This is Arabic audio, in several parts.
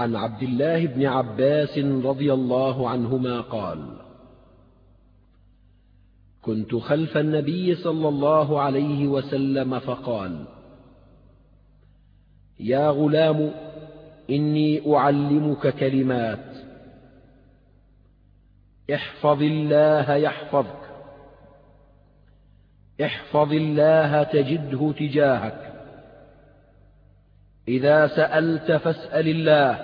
عن عبد الله بن عباس رضي الله عنهما قال كنت خلف النبي صلى الله عليه وسلم فقال يا غلام إني أعلمك كلمات احفظ الله يحفظك احفظ الله تجده تجاهك إذا سألت فاسأل الله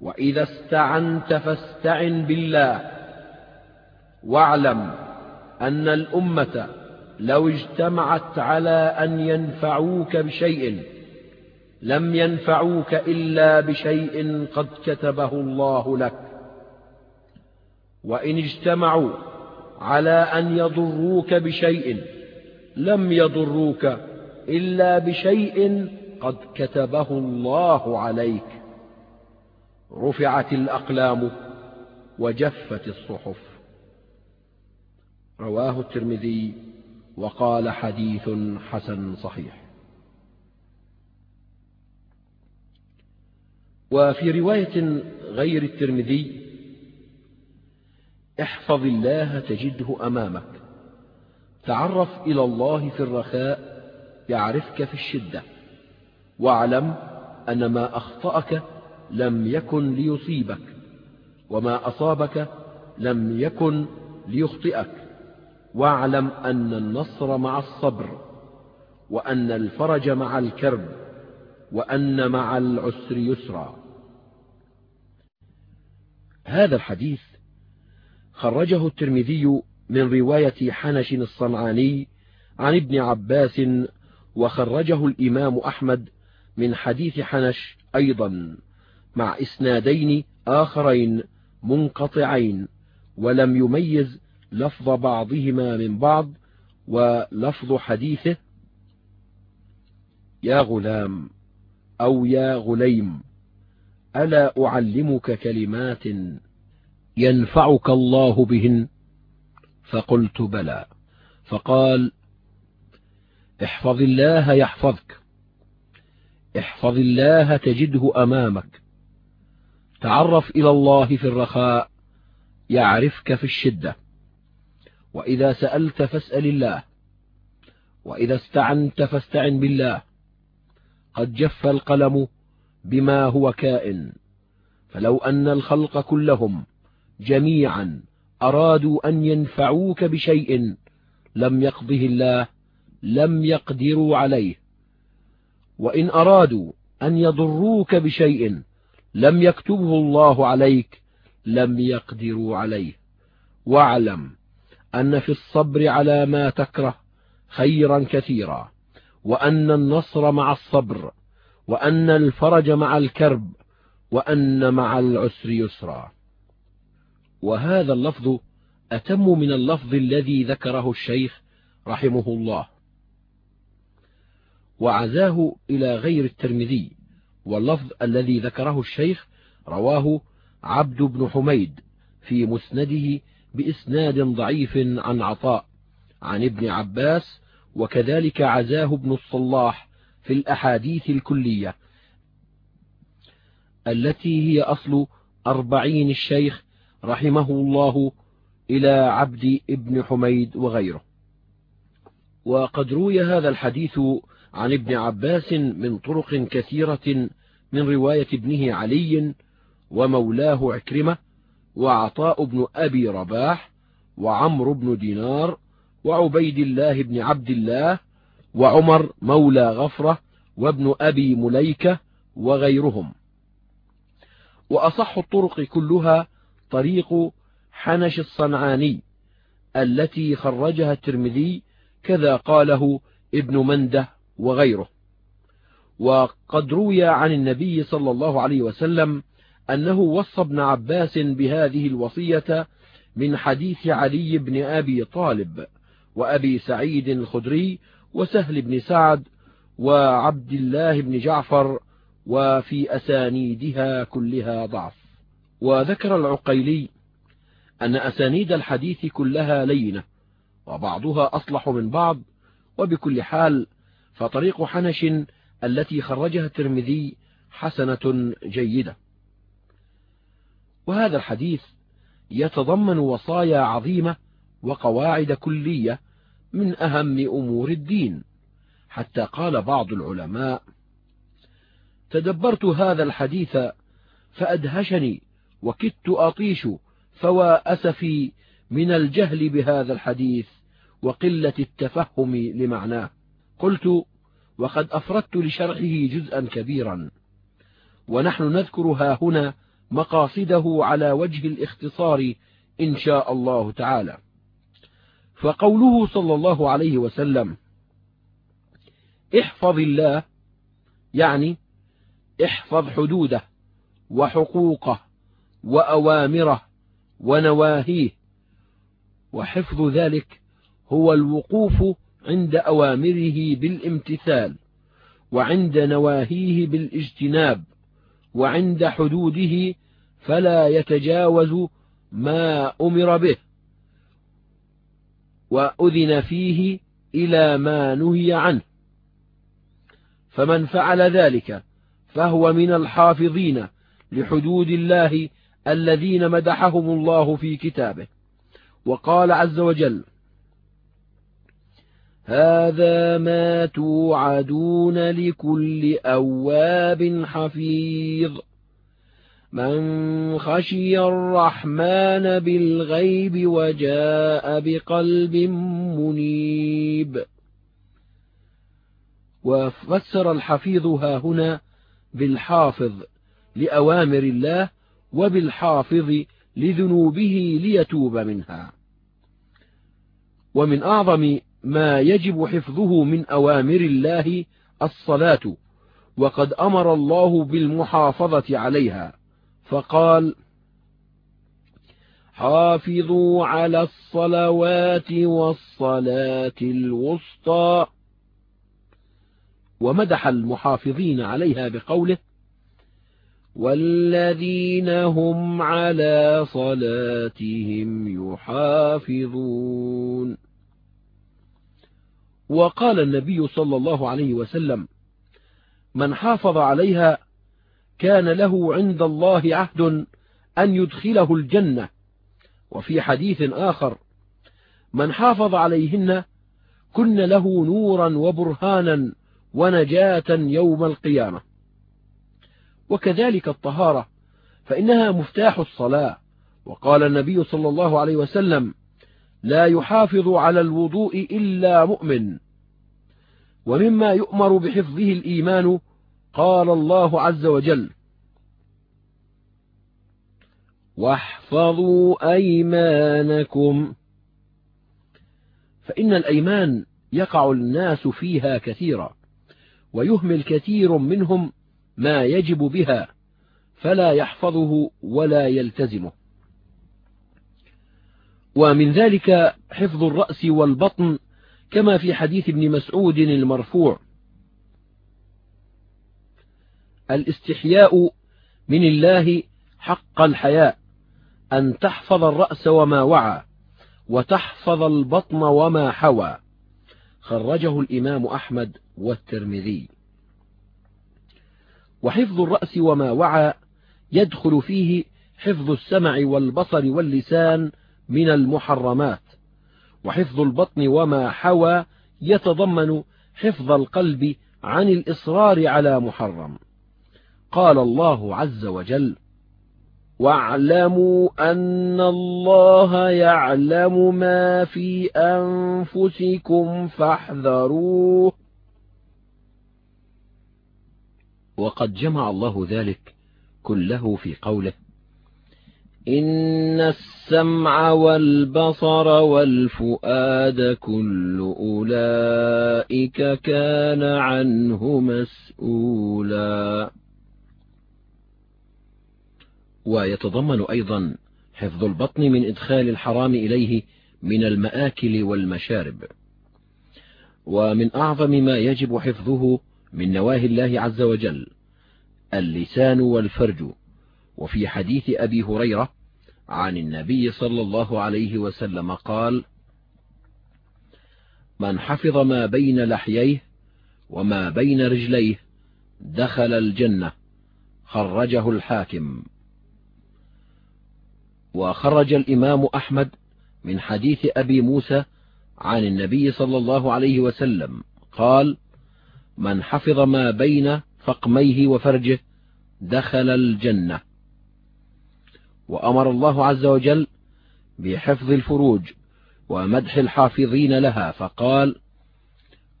وإذا استعنت فاستعن بالله. واعلم أن الأمة لو اجتمعت على أن ينفعوك بشيء لم ينفعوك إلا بشيء قد كتبه الله لك. وإن اجتمعوا على أن يضروك بشيء لم يضروك إلا بشيء قد كتبه الله عليك. رفعت الأقلام وجفت الصحف. رواه الترمذي وقال حديث حسن صحيح. وفي رواية غير الترمذي احفظ الله تجده أمامك. تعرف إلى الله في الرخاء يعرفك في الشدة. واعلم أن ما أخطأك لم يكن ليصيبك وما أصابك لم يكن ليخطئك. واعلم أن النصر مع الصبر وأن الفرج مع الكرب وأن مع العسر يسرا. هذا الحديث خرجه الترمذي من رواية حنش الصنعاني عن ابن عباس وخرجه الإمام أحمد من حديث حنش أيضا مع إسنادين آخرين منقطعين ولم يميز لفظ بعضهما من بعض ولفظ حديثه يا غلام أو يا غليم ألا أعلمك كلمات ينفعك الله بهن؟ فقلت بلى فقال احفظ الله يحفظك احفظ الله تجده أمامك. تعرف إلى الله في الرخاء يعرفك في الشدة. وإذا سألت فاسأل الله وإذا استعنت فاستعن بالله. قد جف القلم بما هو كائن فلو أن الخلق كلهم جميعا أرادوا أن ينفعوك بشيء لم يقضه الله لم يقدروا عليه. وإن أرادوا أن يضروك بشيء لم يكتبه الله عليك لم يقدروا عليه. واعلم أن في الصبر على ما تكره خيرا كثيرا وأن النصر مع الصبر وأن الفرج مع الكرب وأن مع العسر يسرا. وهذا اللفظ أتم من اللفظ الذي ذكره الشيخ رحمه الله. وعزاه إلى غير الترمذي واللفظ الذي ذكره الشيخ رواه عبد بن حميد في مسنده بإسناد ضعيف عن عطاء عن ابن عباس وكذلك عزاه ابن الصلاح في الأحاديث الكلية التي هي أصل أربعين الشيخ رحمه الله إلى عبد ابن حميد وغيره. وقد روي هذا الحديث عن ابن عباس من طرق كثيرة من رواية ابنه علي ومولاه عكرمة وعطاء بن أبي رباح وعمرو بن دينار وعبيد الله بن عبد الله وعمر مولى غفرة وابن أبي مليكة وغيرهم. وأصح الطرق كلها طريق حنش الصنعاني التي خرجها الترمذي كذا قاله ابن منده وغيره. وقد روي عن النبي صلى الله عليه وسلم أنه وصى ابن عباس بهذه الوصية من حديث علي بن أبي طالب وأبي سعيد الخدري وسهل بن سعد وعبد الله بن جعفر وفي أسانيدها كلها ضعف. وذكر العقيلي أن أسانيد الحديث كلها لينة وبعضها أصلح من بعض وبكل حال فطريق حنش التي خرجها الترمذي حسنة جيدة. وهذا الحديث يتضمن وصايا عظيمة وقواعد كلية من أهم أمور الدين. حتى قال بعض العلماء تدبرت هذا الحديث فأدهشني وكدت أطيش فوا أسفي من الجهل بهذا الحديث وقلة التفهم لمعناه. قلت وقد أفردت لشرحه جزءا كبيرا. ونحن نذكر ها هنا مقاصده على وجه الاختصار إن شاء الله تعالى. فقوله صلى الله عليه وسلم احفظ الله يعني احفظ حدوده وحقوقه وأوامره ونواهيه. وحفظ ذلك هو الوقوف عند أوامره بالامتثال وعند نواهيه بالاجتناب وعند حدوده فلا يتجاوز ما أمر به وأذن فيه إلى ما نهي عنه. فمن فعل ذلك فهو من الحافظين لحدود الله الذين مدحهم الله في كتابه. وقال عز وجل هذا ما توعدون لكل أواب حفيظ. من خشي الرحمن بالغيب وجاء بقلب منيب. وفسر الحفيظ ها هنا بالحافظ لأوامر الله وبالحافظ لذنوبه ليتوب منها. ومن أعظم ما يجب حفظه من أوامر الله الصلاة وقد أمر الله بالمحافظة عليها. فقال حافظوا على الصلوات والصلاة الوسطى. ومدح المحافظين عليها بقوله والذين هم على صلاتهم يحافظون. وقال النبي صلى الله عليه وسلم من حافظ عليها كان له عند الله عهد أن يدخله الجنة. وفي حديث آخر من حافظ عليهن كن له نورا وبرهانا ونجاة يوم القيامة. وكذلك الطهارة فإنها مفتاح الصلاة. وقال النبي صلى الله عليه وسلم لا يحافظ على الوضوء إلا مؤمن. ومما يؤمر بحفظه الإيمان قال الله عز وجل واحفظوا أيمانكم. فإن الأيمان يقع الناس فيها كثيرا ويهمل كثير منهم ما يجب بها فلا يحفظه ولا يلتزمه. ومن ذلك حفظ الرأس والبطن كما في حديث ابن مسعود المرفوع. الاستحياء من الله حق الحياء أن تحفظ الرأس وما وعى وتحفظ البطن وما حوى. خرجه الإمام أحمد والترمذي. وحفظ الرأس وما وعى يدخل فيه حفظ السمع والبصر واللسان من المحرمات وحفظ البطن وما حوى يتضمن حفظ القلب عن الإصرار على محرم. قال الله عز وجل واعلموا أن الله يعلم ما في أنفسكم فاحذروه. وقد جمع الله ذلك كله في قوله إن السمع والبصر والفؤاد كل أولئك كان عنه مسؤولا ويتضمن أيضا حفظ البطن من إدخال الحرام إليه من المآكل والمشارب. ومن أعظم ما يجب حفظه من نواهي الله عز وجل اللسان والفرج. وفي حديث أبي هريرة عن النبي صلى الله عليه وسلم قال من حفظ ما بين لحييه وما بين رجليه دخل الجنة خرجه الحاكم. وخرج الإمام أحمد من حديث أبي موسى عن النبي صلى الله عليه وسلم قال من حفظ ما بين فقميه وفرجه دخل الجنة. وأمر الله عز وجل بحفظ الفروج ومدح الحافظين لها فقال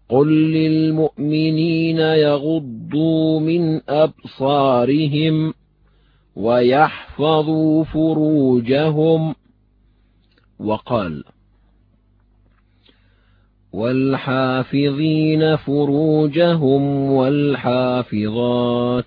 قل للمؤمنين يغضوا من أبصارهم ويحفظوا فروجهم. وقال والحافظين فروجهم والحافظات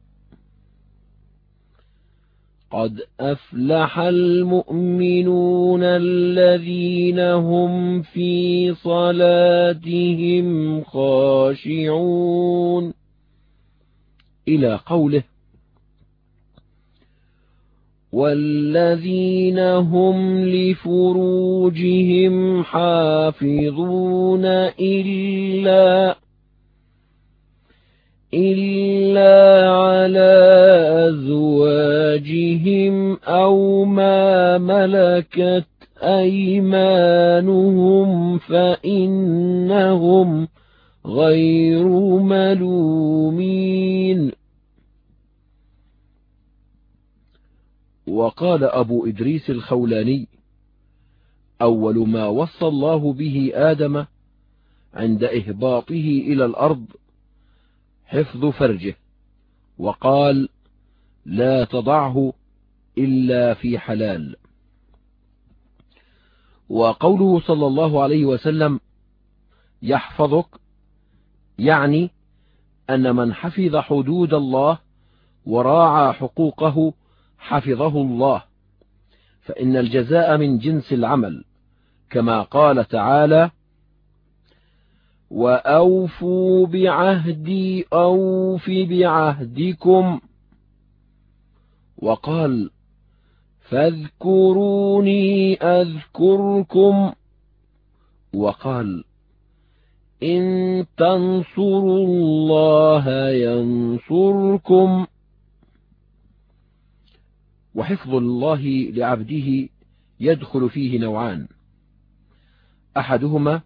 قد أفلح المؤمنون الذين هم في صلاتهم خاشعون إلى قوله والذين هم لفروجهم حافظون إلا إلا على أزواجهم أو ما ملكت أيمانهم فإنهم غير ملومين وقال أبو إدريس الخولاني أول ما وصى الله به آدم عند إهباطه إلى الأرض حفظ فرجه. وقال لا تضعه إلا في حلال. وقوله صلى الله عليه وسلم يحفظك يعني أن من حفظ حدود الله وراعى حقوقه حفظه الله. فإن الجزاء من جنس العمل كما قال تعالى وأوفوا بعهدي أوف بعهدكم. وقال فاذكروني أذكركم. وقال إن تنصروا الله ينصركم. وحفظ الله لعبده يدخل فيه نوعان. أحدهما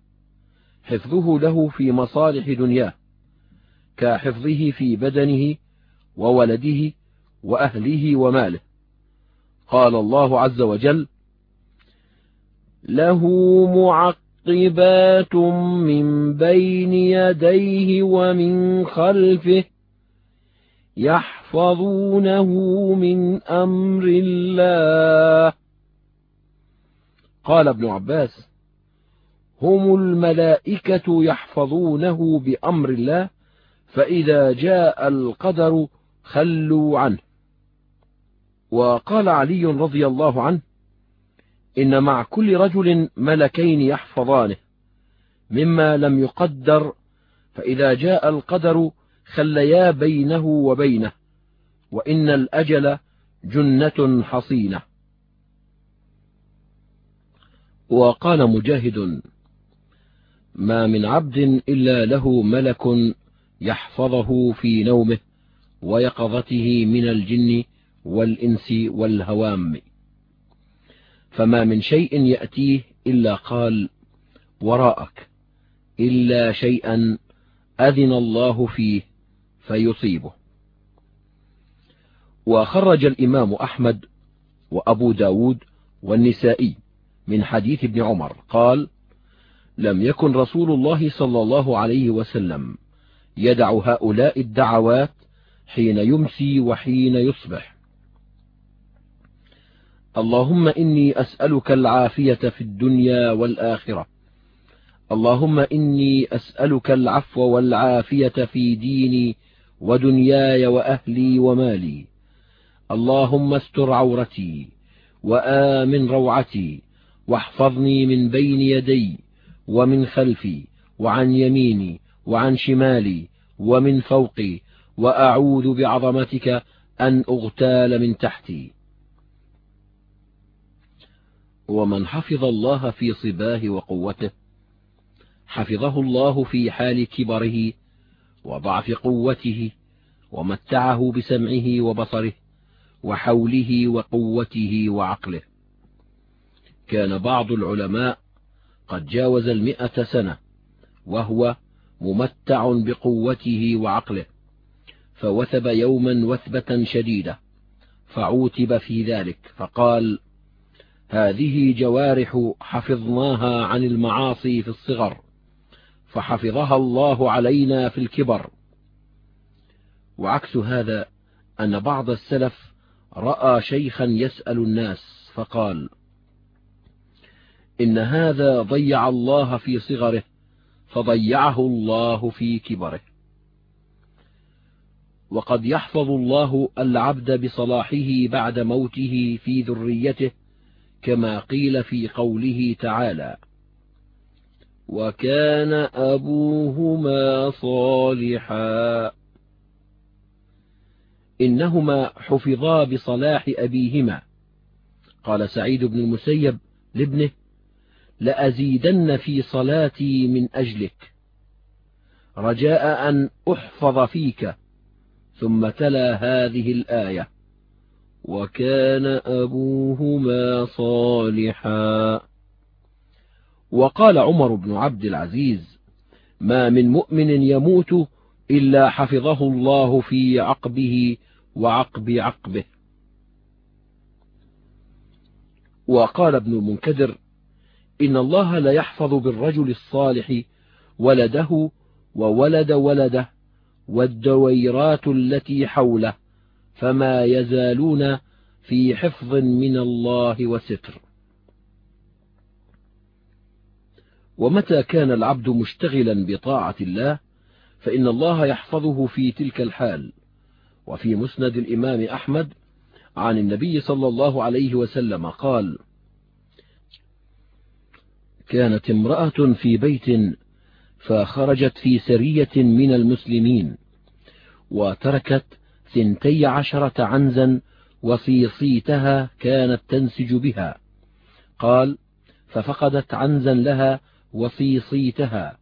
حفظه له في مصالح دنياه كحفظه في بدنه وولده وأهله وماله. قال الله عز وجل له معقبات من بين يديه ومن خلفه يحفظونه من أمر الله. قال ابن عباس هم الملائكة يحفظونه بأمر الله فإذا جاء القدر خلوا عنه. وقال علي رضي الله عنه إن مع كل رجل ملكين يحفظانه مما لم يقدر فإذا جاء القدر خليا بينه وبينه وإن الأجل جنة حصينة. وقال مجاهد ما من عبد إلا له ملك يحفظه في نومه ويقظته من الجن والإنس والهوام. فما من شيء يأتيه إلا قال وراءك. إلا شيئا أذن الله فيه فيصيبه. وخرج الإمام أحمد وأبو ب داود والنسائي من حديث ابن عمر قال لم يكن رسول الله صلى الله عليه وسلم يدع هؤلاء الدعوات حين يمسي وحين يصبح. اللهم إني أسألك العافية في الدنيا والآخرة. اللهم إني أسألك العفو والعافية في ديني ودنياي وأهلي ومالي. اللهم استر عورتي وآمن روعتي واحفظني من بين يدي ومن خلفي وعن يميني وعن شمالي ومن فوقي وأعوذ بعظمتك أن أغتال من تحتي. ومن حفظ الله في صباه وقوته حفظه الله في حال كبره وضعف قوته ومتعه بسمعه وبصره وحوله وقوته وعقله. كان بعض العلماء قد جاوز المئة سنة وهو ممتع بقوته وعقله فوثب يوما وثبة شديدة فعوتب في ذلك فقال هذه جوارح حفظناها عن المعاصي في الصغر فحفظها الله علينا في الكبر. وعكس هذا أن بعض السلف رأى شيخا يسأل الناس فقال إن هذا ضيع الله في صغره فضيعه الله في كبره. وقد يحفظ الله العبد بصلاحه بعد موته في ذريته كما قيل في قوله تعالى وكان أبوهما صالحا إنهما حفظا بصلاح أبيهما. قال سعيد بن المسيب لابنه لأزيدن في صلاتي من أجلك. رجاء أن أحفظ فيك. ثم تلا هذه الآية. وكان أبوهما صالحا. وقال عمر بن عبد العزيز ما من مؤمن يموت إلا حفظه الله في عقبه وعقب عقبه. وقال ابن المنكدر إن الله ليحفظ بالرجل الصالح ولده وولد ولده والدويرات التي حوله فما يزالون في حفظ من الله وستر. ومتى كان العبد مشتغلا بطاعة الله فإن الله يحفظه في تلك الحال. وفي مسند الإمام أحمد عن النبي صلى الله عليه وسلم قال كانت امرأة في بيت فخرجت في سرية من المسلمين وتركت ثنتي عشرة عنزا وصيصيتها كانت تنسج بها. قال ففقدت عنزا لها وصيصيتها.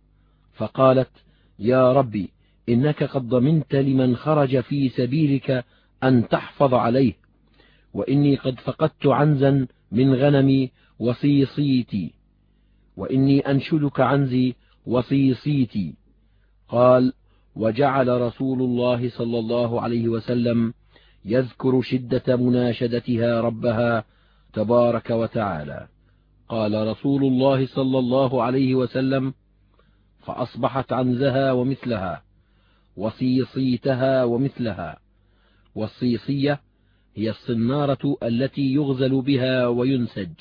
فقالت يا ربي إنك قد ضمنت لمن خرج في سبيلك أن تحفظ عليه وإني قد فقدت عنزا من غنمي وصيصيتي. وإني أنشدك عنزي وصيصيتي. قال وجعل رسول الله صلى الله عليه وسلم يذكر شدة مناشدتها ربها تبارك وتعالى. قال رسول الله صلى الله عليه وسلم فأصبحت عنزها ومثلها وصيصيتها ومثلها. والصيصية هي الصنارة التي يغزل بها وينسج.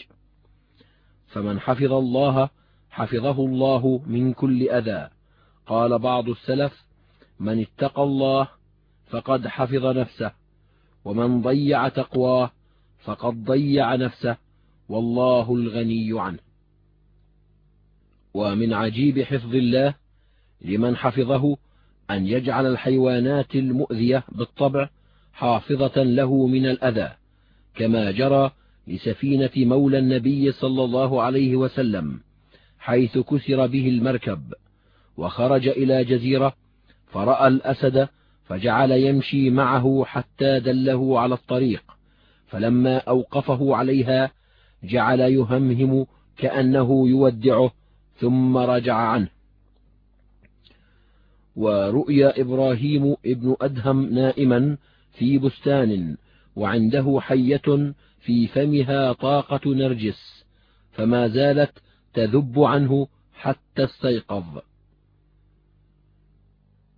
فمن حفظ الله حفظه الله من كل أذى. قال بعض السلف من اتقى الله فقد حفظ نفسه ومن ضيع تقواه فقد ضيع نفسه والله الغني عنه. ومن عجيب حفظ الله لمن حفظه أن يجعل الحيوانات المؤذية بالطبع حافظة له من الأذى كما جرى لسفينة مولى النبي صلى الله عليه وسلم حيث كسر به المركب وخرج إلى جزيرة فرأى الأسد فجعل يمشي معه حتى دله على الطريق فلما أوقفه عليها جعل يهمهم كأنه يودعه ثم رجع عنه. ورؤيا إبراهيم ابن أدهم نائما في بستان وعنده حية في فمها طاقة نرجس فما زالت تذب عنه حتى استيقظ.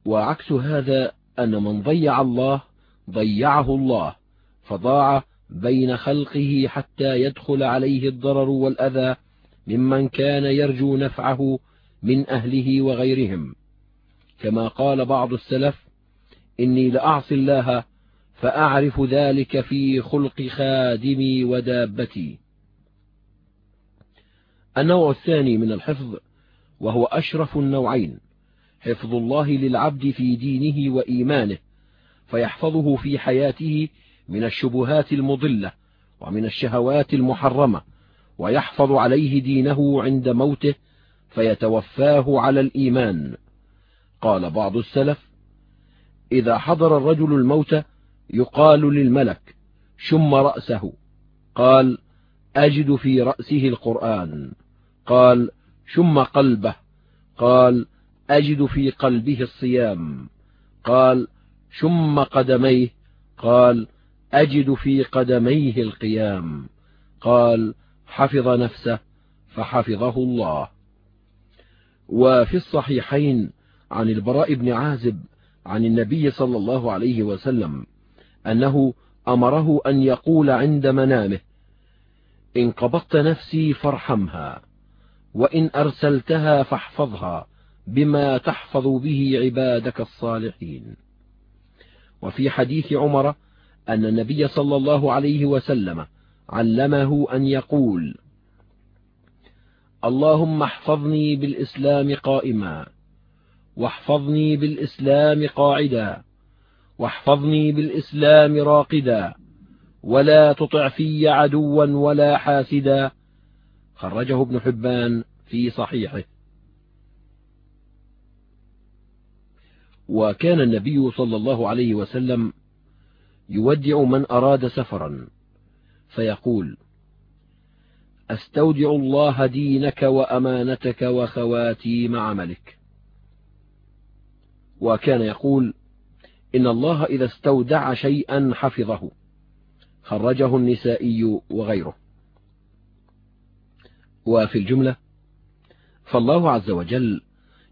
وعكس هذا أن من ضيع الله ضيعه الله فضاع بين خلقه حتى يدخل عليه الضرر والأذى ممن كان يرجو نفعه من أهله وغيرهم. كما قال بعض السلف إني لأعصي الله فأعرف ذلك في خلق خادمي ودابتي. النوع الثاني من الحفظ وهو أشرف النوعين حفظ الله للعبد في دينه وإيمانه فيحفظه في حياته من الشبهات المضلة ومن الشهوات المحرمة ويحفظ عليه دينه عند موته فيتوفاه على الإيمان. قال بعض السلف إذا حضر الرجل الموت يقال للملك شم رأسه. قال أجد في رأسه القرآن. قال شم قلبه. قال أجد في قلبه الصيام. قال شم قدميه. قال أجد في قدميه القيام. قال حفظ نفسه فحفظه الله. وفي الصحيحين عن البراء بن عازب عن النبي صلى الله عليه وسلم أنه أمره أن يقول عند منامه إن قبضت نفسي فارحمها وإن أرسلتها فاحفظها بما تحفظ به عبادك الصالحين. وفي حديث عمر أن النبي صلى الله عليه وسلم علمه أن يقول اللهم احفظني بالإسلام قائما واحفظني بالإسلام قاعدا واحفظني بالإسلام راقدا ولا تطع في عدوا ولا حاسدا خرجه ابن حبان في صحيحه. وكان النبي صلى الله عليه وسلم يودع من أراد سفرا فيقول أستودع الله دينك وأمانتك وخواتيم عملك. وكان يقول إن الله إذا استودع شيئا حفظه. خرجه النسائي وغيره. وفي الجملة فالله عز وجل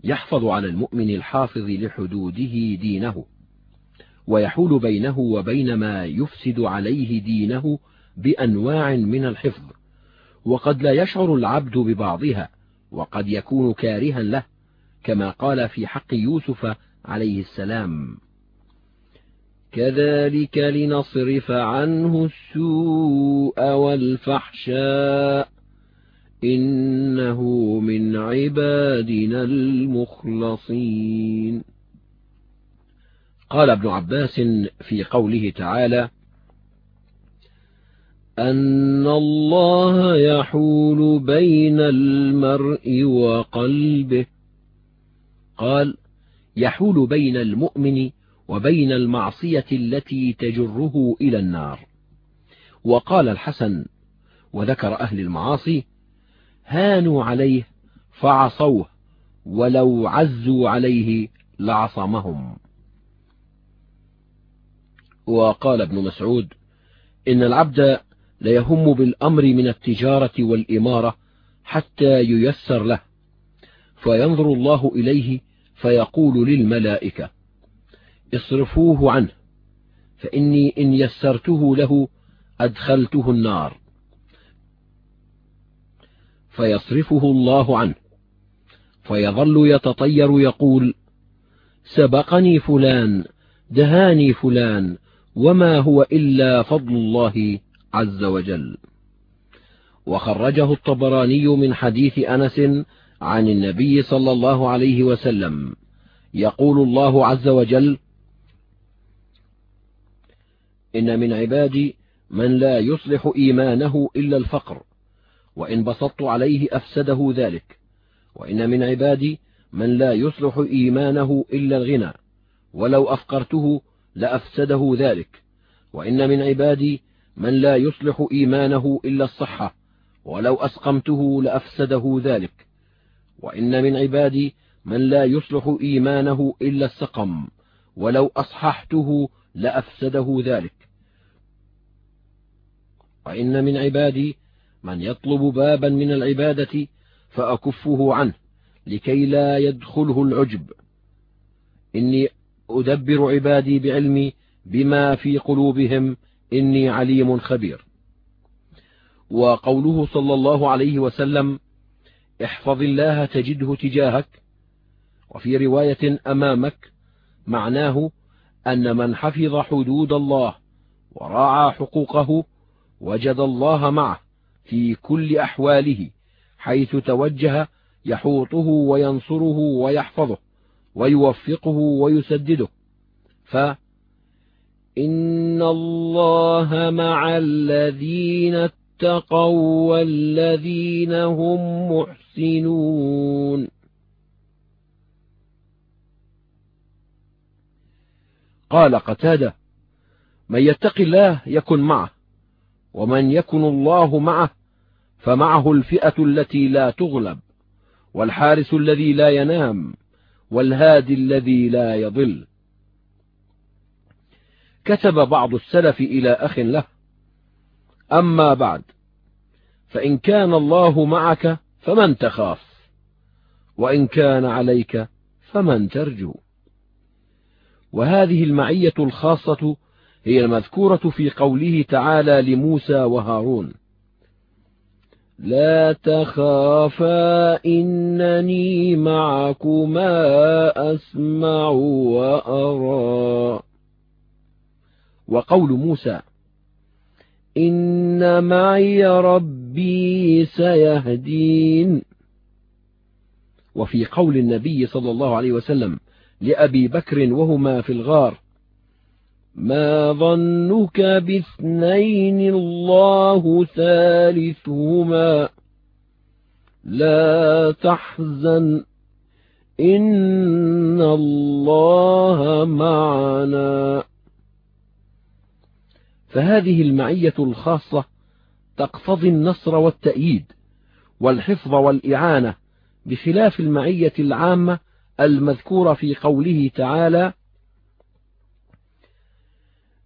يحفظ على المؤمن الحافظ لحدوده دينه ويحول بينه وبين ما يفسد عليه دينه بأنواع من الحفظ وقد لا يشعر العبد ببعضها وقد يكون كارها له كما قال في حق يوسف عليه السلام. كذلك لنصرف عنه السوء والفحشاء إنه من عبادنا المخلصين. قال ابن عباس في قوله تعالى أن الله يحول بين المرء وقلبه. قال يحول بين المؤمن وبين المعصية التي تجره إلى النار. وقال الحسن وذكر أهل المعاصي هانوا عليه فعصوه ولو عزوا عليه لعصمهم. وقال ابن مسعود إن العبد ليهم بالأمر من التجارة والإمارة حتى ييسر له فينظر الله إليه فيقول للملائكة اصرفوه عنه فإني إن يسرته له أدخلته النار. فيصرفه الله عنه فيظل يتطير يقول سبقني فلان دهاني فلان وما هو إلا فضل الله عز وجل. وخرجه الطبراني من حديث أنس عن النبي صلى الله عليه وسلم يقول الله عز وجل إن من عبادي من لا يصلح إيمانه إلا الفقر وإن بسطت عليه أفسده ذلك. وإن من عبادي من لا يصلح إيمانه إلا الغنى ولو أفقرته لأفسده ذلك. وإن من عبادي من لا يصلح إيمانه إلا الصحة ولو أسقمته لأفسده ذلك. وإن من عبادي من لا يصلح إيمانه إلا السقم ولو أصححته لأفسده ذلك. وإن من عبادي من يطلب بابا من العبادة فأكفه عنه لكي لا يدخله العجب. إني أدبر عبادي بعلمي بما في قلوبهم إني عليم خبير. وقوله صلى الله عليه وسلم احفظ الله تجده تجاهك وفي رواية أمامك معناه أن من حفظ حدود الله وراعى حقوقه وجد الله معه في كل أحواله حيث توجه يحوطه وينصره ويحفظه ويوفقه ويسدده. ف إن الله مع الذين اتقوا والذين هم محسنون. قال قتادة من يتق الله يكن معه. ومن يكن الله معه فمعه الفئة التي لا تغلب والحارس الذي لا ينام والهادي الذي لا يضل. كتب بعض السلف إلى أخ له أما بعد فإن كان الله معك فمن تخاف وإن كان عليك فمن ترجو. وهذه المعية الخاصة هي المذكورة في قوله تعالى لموسى وهارون. لا تخافا إنني معكما أسمع وأرى. وقول موسى إن معي ربي سيهدين. وفي قول النبي صلى الله عليه وسلم لأبي بكر وهما في الغار ما ظنك باثنين الله ثالثهما لا تحزن إن الله معنا فهذه المعية الخاصة تقتضي النصر والتأييد والحفظ والإعانة بخلاف المعية العامة المذكورة في قوله تعالى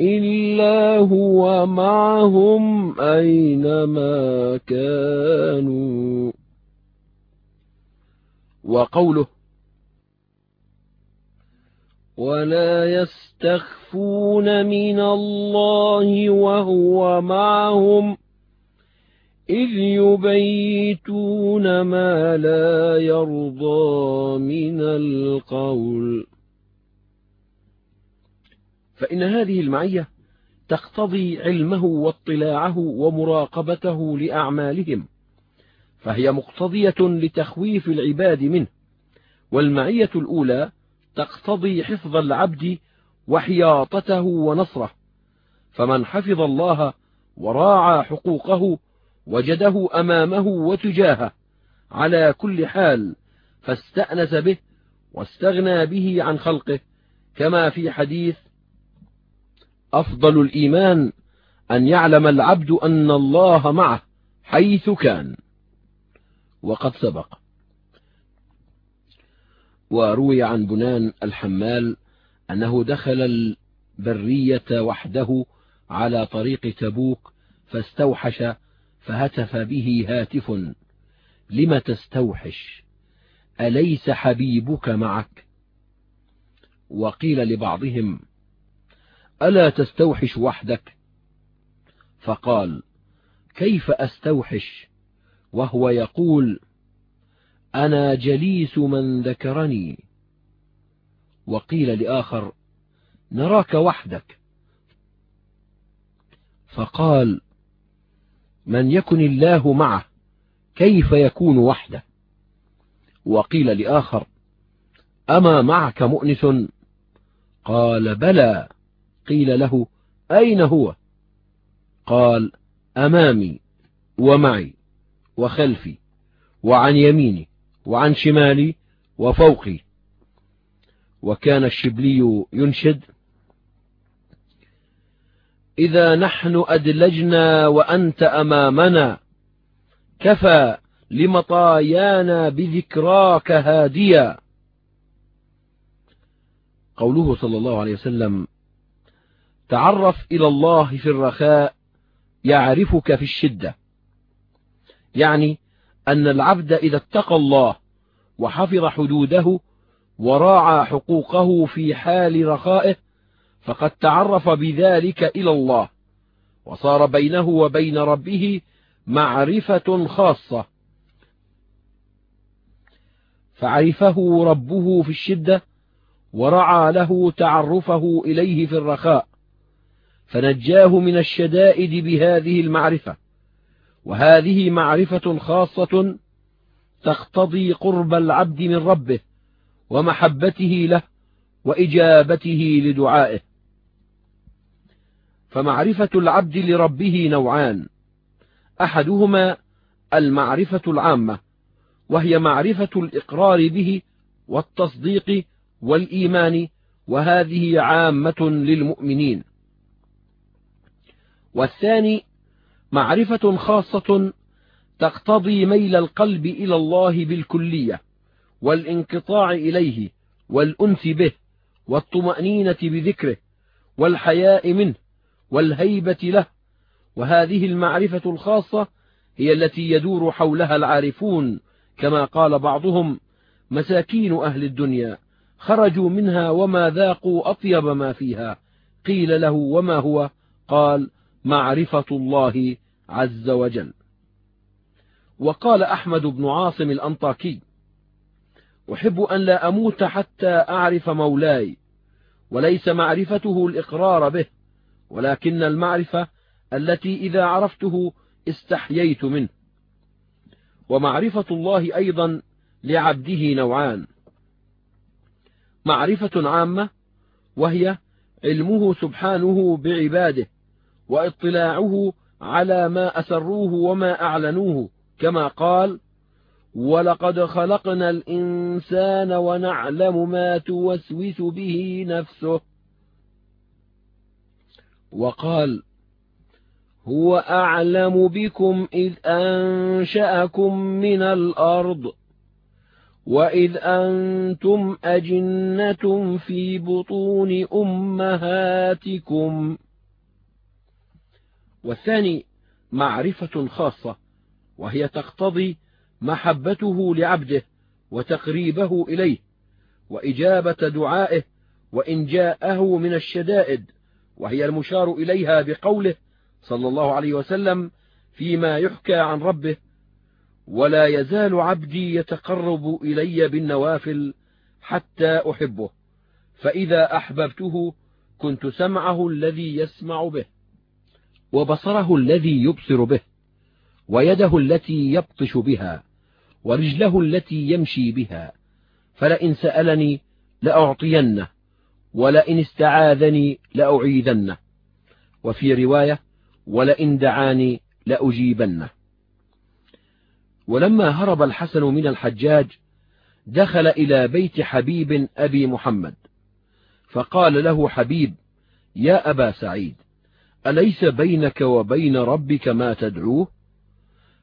إلا هو معهم أينما كانوا. وقوله ولا يستخفون من الله وهو معهم إذ يبيتون ما لا يرضى من القول. فإن هذه المعية تقتضي علمه واطلاعه ومراقبته لأعمالهم فهي مقتضية لتخويف العباد منه والمعية الأولى تقتضي حفظ العبد وحياطته ونصره فمن حفظ الله وراعى حقوقه وجده أمامه وتجاهه على كل حال فاستأنس به واستغنى به عن خلقه كما في حديث أفضل الإيمان أن يعلم العبد أن الله معه حيث كان. وقد سبق. وروي عن بنان الحمال أنه دخل البرية وحده على طريق تبوك فاستوحش فهتف به هاتف. لم تستوحش؟ أليس حبيبك معك؟ وقيل لبعضهم ألا تستوحش وحدك؟ فقال كيف أستوحش؟ وهو يقول أنا جليس من ذكرني. وقيل لآخر نراك وحدك. فقال من يكن الله معه كيف يكون وحده؟ وقيل لآخر أما معك مؤنس؟ قال بلى. قيل له أين هو؟ قال أمامي ومعي وخلفي وعن يميني وعن شمالي وفوقي. وكان الشبلي ينشد إذا نحن أدلجنا وأنت أمامنا كفى لمطايانا بذكراك هاديا. قوله صلى الله عليه وسلم تعرف إلى الله في الرخاء يعرفك في الشدة. يعني أن العبد إذا اتقى الله وحفظ حدوده وراعى حقوقه في حال رخائه فقد تعرف بذلك إلى الله وصار بينه وبين ربه معرفة خاصة. فعرفه ربه في الشدة ورعى له تعرفه إليه في الرخاء. فنجاه من الشدائد بهذه المعرفة. وهذه معرفة خاصة تقتضي قرب العبد من ربه ومحبته له وإجابته لدعائه. فمعرفة العبد لربه نوعان. أحدهما المعرفة العامة وهي معرفة الإقرار به والتصديق والإيمان وهذه عامة للمؤمنين. والثاني معرفة خاصة تقتضي ميل القلب إلى الله بالكلية والانقطاع إليه والأنس به والطمأنينة بذكره والحياء منه والهيبة له. وهذه المعرفة الخاصة هي التي يدور حولها العارفون كما قال بعضهم مساكين أهل الدنيا خرجوا منها وما ذاقوا أطيب ما فيها قيل له وما هو؟ قال معرفة الله عز وجل. وقال أحمد بن عاصم الأنطاكي أحب أن لا أموت حتى أعرف مولاي وليس معرفته الإقرار به ولكن المعرفة التي إذا عرفته استحييت منه. ومعرفة الله أيضا لعبده نوعان معرفة عامة وهي علمه سبحانه بعباده واطلاعه على ما أسروه وما أعلنوه كما قال ولقد خلقنا الإنسان ونعلم ما توسوس به نفسه وقال هو أعلم بكم إذ أنشأكم من الأرض وإذ أنتم أجنة في بطون أمهاتكم والثاني معرفة خاصة وهي تقتضي محبته لعبده وتقريبه إليه وإجابة دعائه وإن جاءه من الشدائد وهي المشار إليها بقوله صلى الله عليه وسلم فيما يحكى عن ربه ولا يزال عبدي يتقرب إلي بالنوافل حتى أحبه فإذا أحببته كنت سمعه الذي يسمع به. وبصره الذي يبصر به ويده التي يبطش بها ورجله التي يمشي بها فلئن سألني لأعطينه ولئن استعاذني لأعيذنه. وفي رواية ولئن دعاني لأجيبنه. ولما هرب الحسن من الحجاج دخل إلى بيت حبيب أبي محمد فقال له حبيب يا أبا سعيد أليس بينك وبين ربك ما تدعوه؟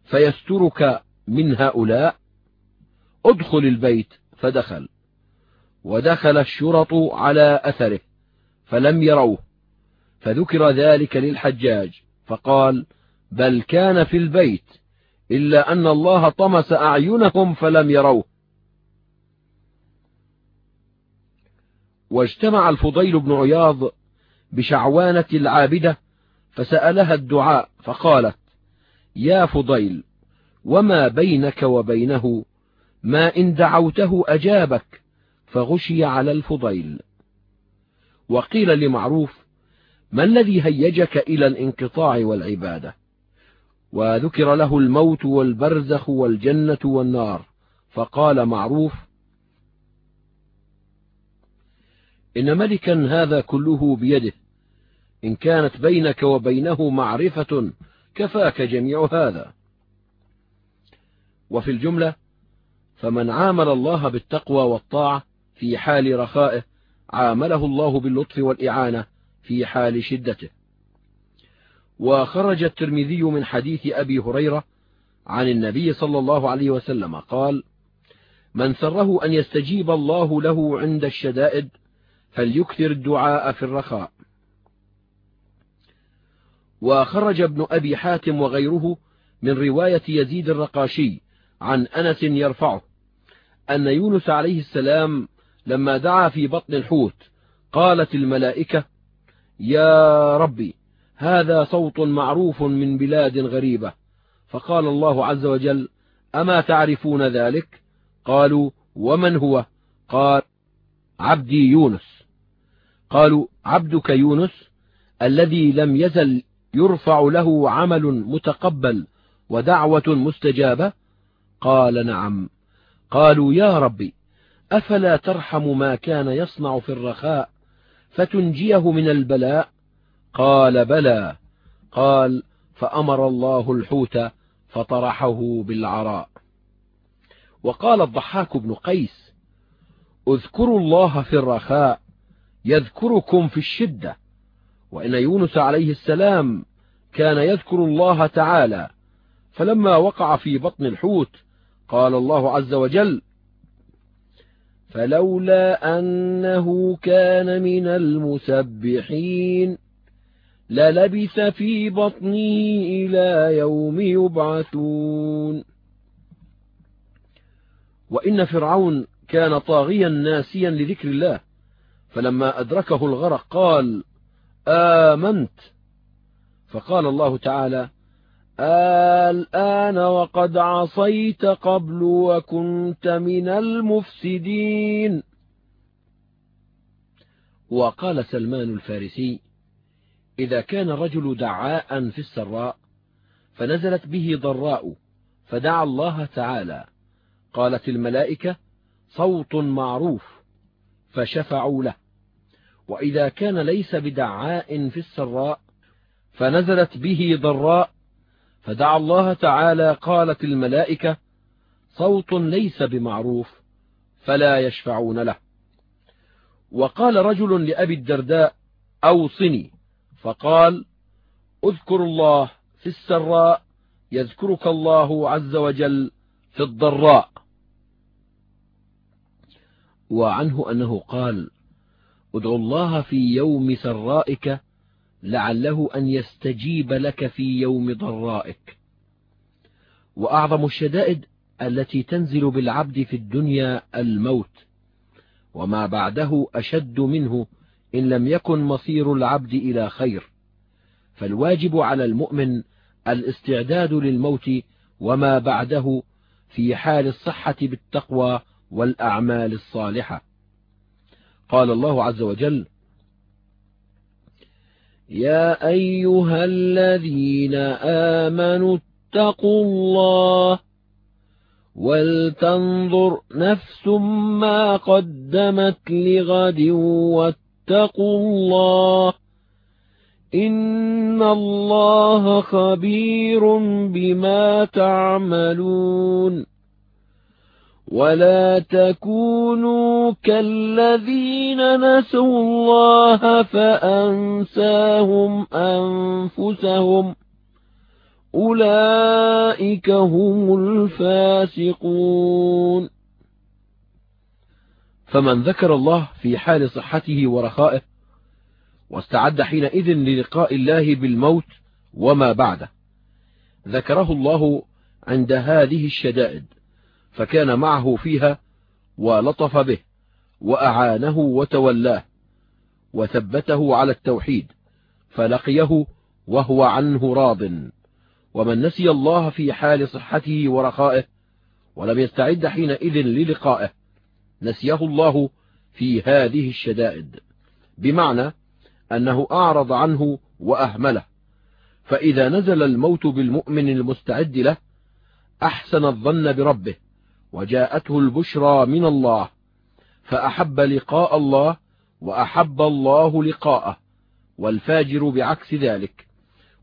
فيسترك من هؤلاء؟ ادخل البيت فدخل. ودخل الشرط على أثره فلم يروه. فذكر ذلك للحجاج فقال بل كان في البيت إلا أن الله طمس أعينهم فلم يروه. واجتمع الفضيل بن عياض بشعوانة العابدة فسألها الدعاء فقالت يا فضيل وما بينك وبينه؟ ما إن دعوته أجابك فغشي على الفضيل. وقيل لمعروف ما الذي هيجك إلى الانقطاع والعبادة؟ وذكر له الموت والبرزخ والجنة والنار فقال معروف إن ملكا هذا كله بيده إن كانت بينك وبينه معرفة كفاك جميع هذا. وفي الجملة فمن عامل الله بالتقوى والطاعة في حال رخائه عامله الله باللطف والإعانة في حال شدته. وخرج الترمذي من حديث أبي هريرة عن النبي صلى الله عليه وسلم قال من سره أن يستجيب الله له عند الشدائد فليكثر الدعاء في الرخاء. وخرج ابن أبي حاتم وغيره من رواية يزيد الرقاشي عن أنس يرفعه أن يونس عليه السلام لما دعا في بطن الحوت قالت الملائكة يا ربي هذا صوت معروف من بلاد غريبة. فقال الله عز وجل أما تعرفون ذلك؟ قالوا ومن هو؟ قال عبدي يونس. قالوا عبدك يونس الذي لم يزل يرفع له عمل متقبل ودعوة مستجابة؟ قال نعم. قالوا يا ربي أفلا ترحم ما كان يصنع في الرخاء فتنجيه من البلاء؟ قال بلى. قال فأمر الله الحوت فطرحه بالعراء. وقال الضحاك بن قيس اذكروا الله في الرخاء يذكركم في الشدة. وإن يونس عليه السلام كان يذكر الله تعالى فلما وقع في بطن الحوت قال الله عز وجل فلولا أنه كان من المسبحين للبث في بطنه إلى يوم يبعثون وإن فرعون كان طاغيا ناسيا لذكر الله فلما أدركه الغرق قال آمنت. فقال الله تعالى الآن وقد عصيت قبل وكنت من المفسدين. وقال سلمان الفارسي إذا كان الرجل دعاء في السراء فنزلت به ضراء فدعا الله تعالى. قالت الملائكة صوت معروف فشفعوا له. وإذا كان ليس بدعاء في السراء فنزلت به ضراء فدعا الله تعالى قالت الملائكة صوت ليس بمعروف فلا يشفعون له. وقال رجل لأبي الدرداء أوصني. فقال اذكر الله في السراء يذكرك الله عز وجل في الضراء. وعنه أنه قال ادعو الله في يوم سرائك لعله أن يستجيب لك في يوم ضرائك. وأعظم الشدائد التي تنزل بالعبد في الدنيا الموت وما بعده أشد منه إن لم يكن مصير العبد إلى خير. فالواجب على المؤمن الاستعداد للموت وما بعده في حال الصحة بالتقوى والأعمال الصالحة. قال الله عز وجل يا أيها الذين آمنوا اتقوا الله ولتنظر نفس ما قدمت لغد واتقوا الله إن الله خبير بما تعملون. ولا تكونوا كالذين نسوا الله فأنساهم أنفسهم أولئك هم الفاسقون فمن ذكر الله في حال صحته ورخائه واستعد حينئذ للقاء الله بالموت وما بعده ذكره الله عند هذه الشدائد فكان معه فيها ولطف به وأعانه وتولاه وثبته على التوحيد فلقيه وهو عنه راض ومن نسي الله في حال صحته ورخائه ولم يستعد حينئذ للقائه نسيه الله في هذه الشدائد بمعنى أنه أعرض عنه وأهمله فإذا نزل الموت بالمؤمن المستعد له أحسن الظن بربه وجاءته البشرى من الله فأحب لقاء الله وأحب الله لقاءه والفاجر بعكس ذلك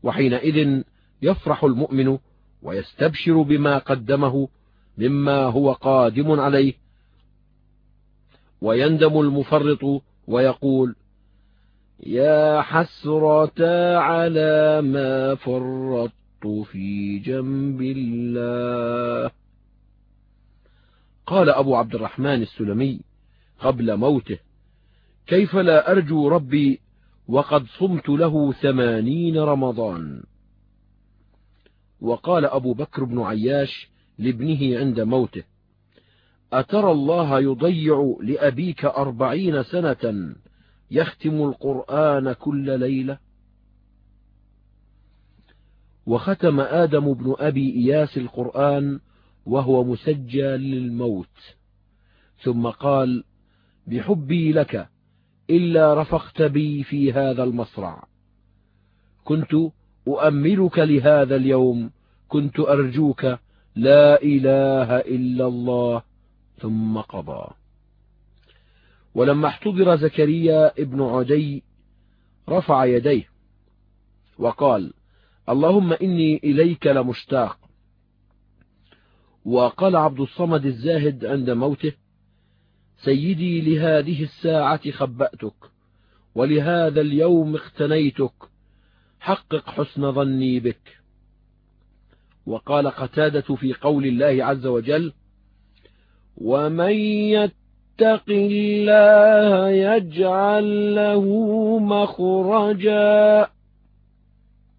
وحينئذ يفرح المؤمن ويستبشر بما قدمه مما هو قادم عليه ويندم المفرط ويقول يا حسرة على ما فرطت في جنب الله. قال أبو عبد الرحمن السلمي قبل موته كيف لا أرجو ربي وقد صمت له ثمانين رمضان. وقال أبو بكر بن عياش لابنه عند موته أترى الله يضيع لأبيك أربعين سنة يختم القرآن كل ليلة؟ وختم آدم بن أبي إياس القرآن وهو مسجل للموت. ثم قال بحبي لك إلا رفقت بي في هذا المصرع. كنت أؤملك لهذا اليوم كنت أرجوك لا إله إلا الله. ثم قضى. ولما احتضر زكريا ابن عدي رفع يديه وقال اللهم إني إليك لمشتاق. وقال عبد الصمد الزاهد عند موته سيدي لهذه الساعة خبأتك ولهذا اليوم اختنيتك حقق حسن ظني بك. وقال قتادة في قول الله عز وجل ومن يتق الله يجعل له مخرجا.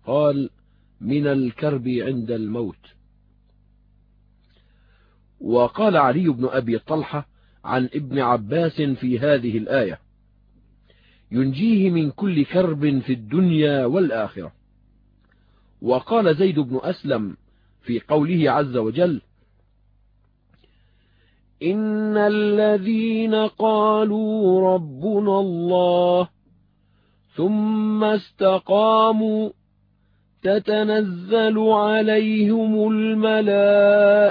قال من الكرب عند الموت. وقال علي بن أبي طلحة عن ابن عباس في هذه الآية ينجيه من كل كرب في الدنيا والآخرة. وقال زيد بن أسلم في قوله عز وجل إن الذين قالوا ربنا الله ثم استقاموا تتنزل عليهم الملائكة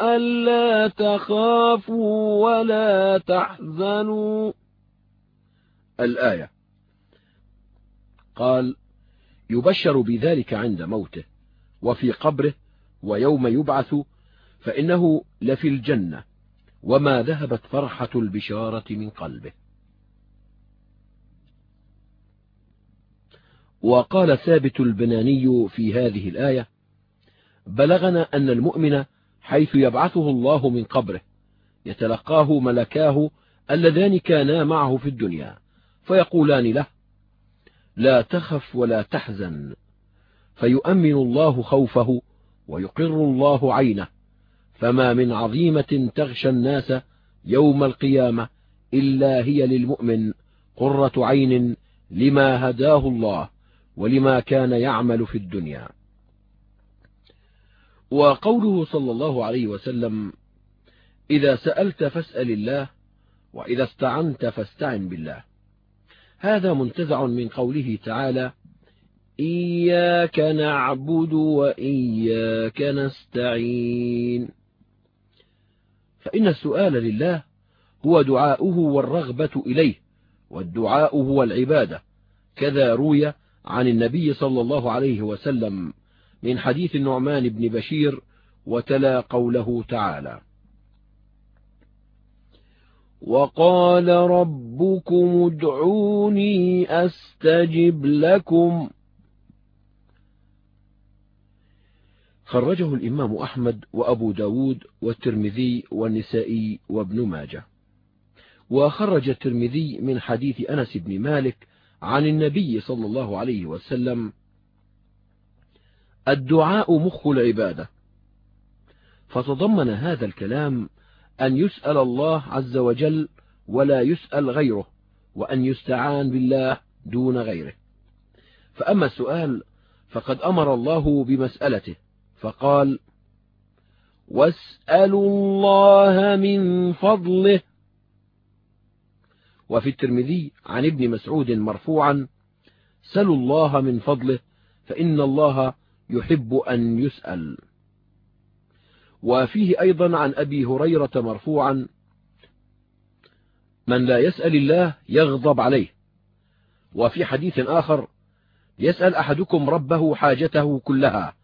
ألا تخافوا ولا تحزنوا. الآية. قال يبشر بذلك عند موته وفي قبره ويوم يبعث فإنه لفي الجنة وما ذهبت فرحة البشارة من قلبه. وقال ثابت البناني في هذه الآية بلغنا أن المؤمن حيث يبعثه الله من قبره يتلقاه ملكاه اللذان كانا معه في الدنيا فيقولان له لا تخف ولا تحزن فيؤمن الله خوفه ويقر الله عينه فما من عظيمة تغشى الناس يوم القيامة إلا هي للمؤمن قرة عين لما هداه الله. ولما كان يعمل في الدنيا. وقوله صلى الله عليه وسلم إذا سألت فاسأل الله وإذا استعنت فاستعن بالله. هذا منتزع من قوله تعالى إياك نعبد وإياك نستعين. فإن السؤال لله هو دعاؤه والرغبة إليه والدعاء هو العبادة. كذا روي عن النبي صلى الله عليه وسلم من حديث النعمان بن بشير وتلا قوله تعالى وقال ربكم ادعوني أستجب لكم. خرجه الإمام أحمد وأبو ب داود والترمذي والنسائي وابن ماجه. وخرج الترمذي من حديث أنس بن مالك عن النبي صلى الله عليه وسلم الدعاء مخ العبادة. فتضمن هذا الكلام أن يسأل الله عز وجل ولا يسأل غيره وأن يستعان بالله دون غيره. فأما السؤال فقد أمر الله بمسألته فقال واسألوا الله من فضله وفي الترمذي عن ابن مسعود مرفوعا سلوا الله من فضله فإن الله يحب أن يسأل. وفيه أيضا عن أبي هريرة مرفوعا من لا يسأل الله يغضب عليه. وفي حديث آخر يسأل أحدكم ربه حاجته كلها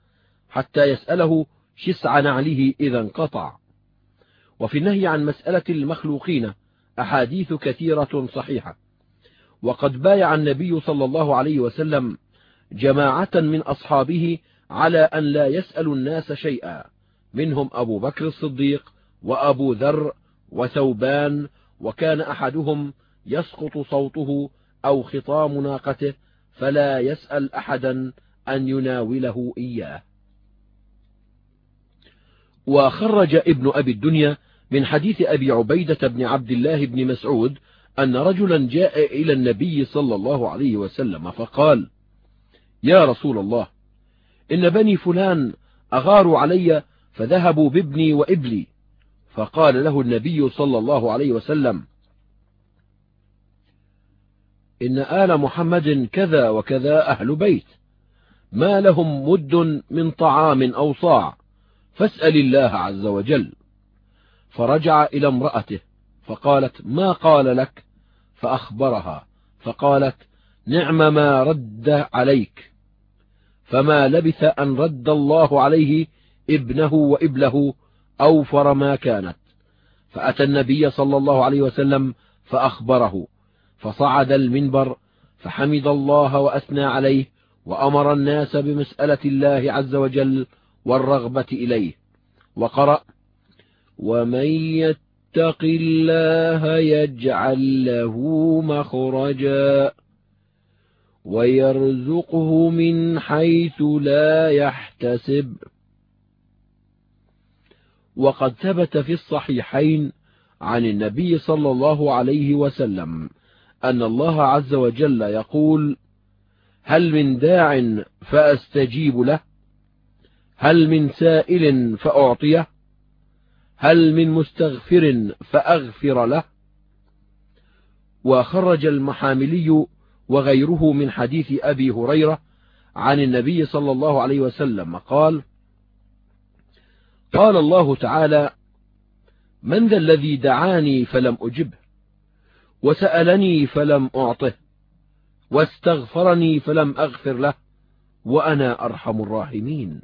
حتى يسأله شسع نعله إذا انقطع. وفي النهي عن مسألة المخلوقين أحاديث كثيرة صحيحة. وقد بايع النبي صلى الله عليه وسلم جماعة من أصحابه على أن لا يسأل الناس شيئا. منهم أبو بكر الصديق وأبو ذر وثوبان وكان أحدهم يسقط صوته أو خطام ناقته فلا يسأل أحدا أن يناوله إياه. وخرج ابن أبي الدنيا من حديث أبي عبيدة بن عبد الله بن مسعود أن رجلا جاء إلى النبي صلى الله عليه وسلم فقال يا رسول الله إن بني فلان أغاروا علي فذهبوا بابني وإبلي. فقال له النبي صلى الله عليه وسلم إن آل محمد كذا وكذا أهل بيت ما لهم مد من طعام أو صاع فاسأل الله عز وجل. فرجع إلى امرأته فقالت ما قال لك؟ فأخبرها فقالت نعم ما رد عليك. فما لبث أن رد الله عليه ابنه وإبله أوفر ما كانت. فأتى النبي صلى الله عليه وسلم فأخبره فصعد المنبر فحمد الله وأثنى عليه وأمر الناس بمسألة الله عز وجل والرغبة إليه وقرأ ومن يتق الله يجعل له مخرجا ويرزقه من حيث لا يحتسب وقد ثبت في الصحيحين عن النبي صلى الله عليه وسلم أن الله عز وجل يقول هل من داع فأستجيب له؟ هل من سائل فأعطيه؟ هل من مستغفر فأغفر له؟ وخرج المحاملي وغيره من حديث أبي هريرة عن النبي صلى الله عليه وسلم قال قال الله تعالى من ذا الذي دعاني فلم أجبه وسألني فلم أعطه واستغفرني فلم أغفر له وأنا أرحم الراحمين.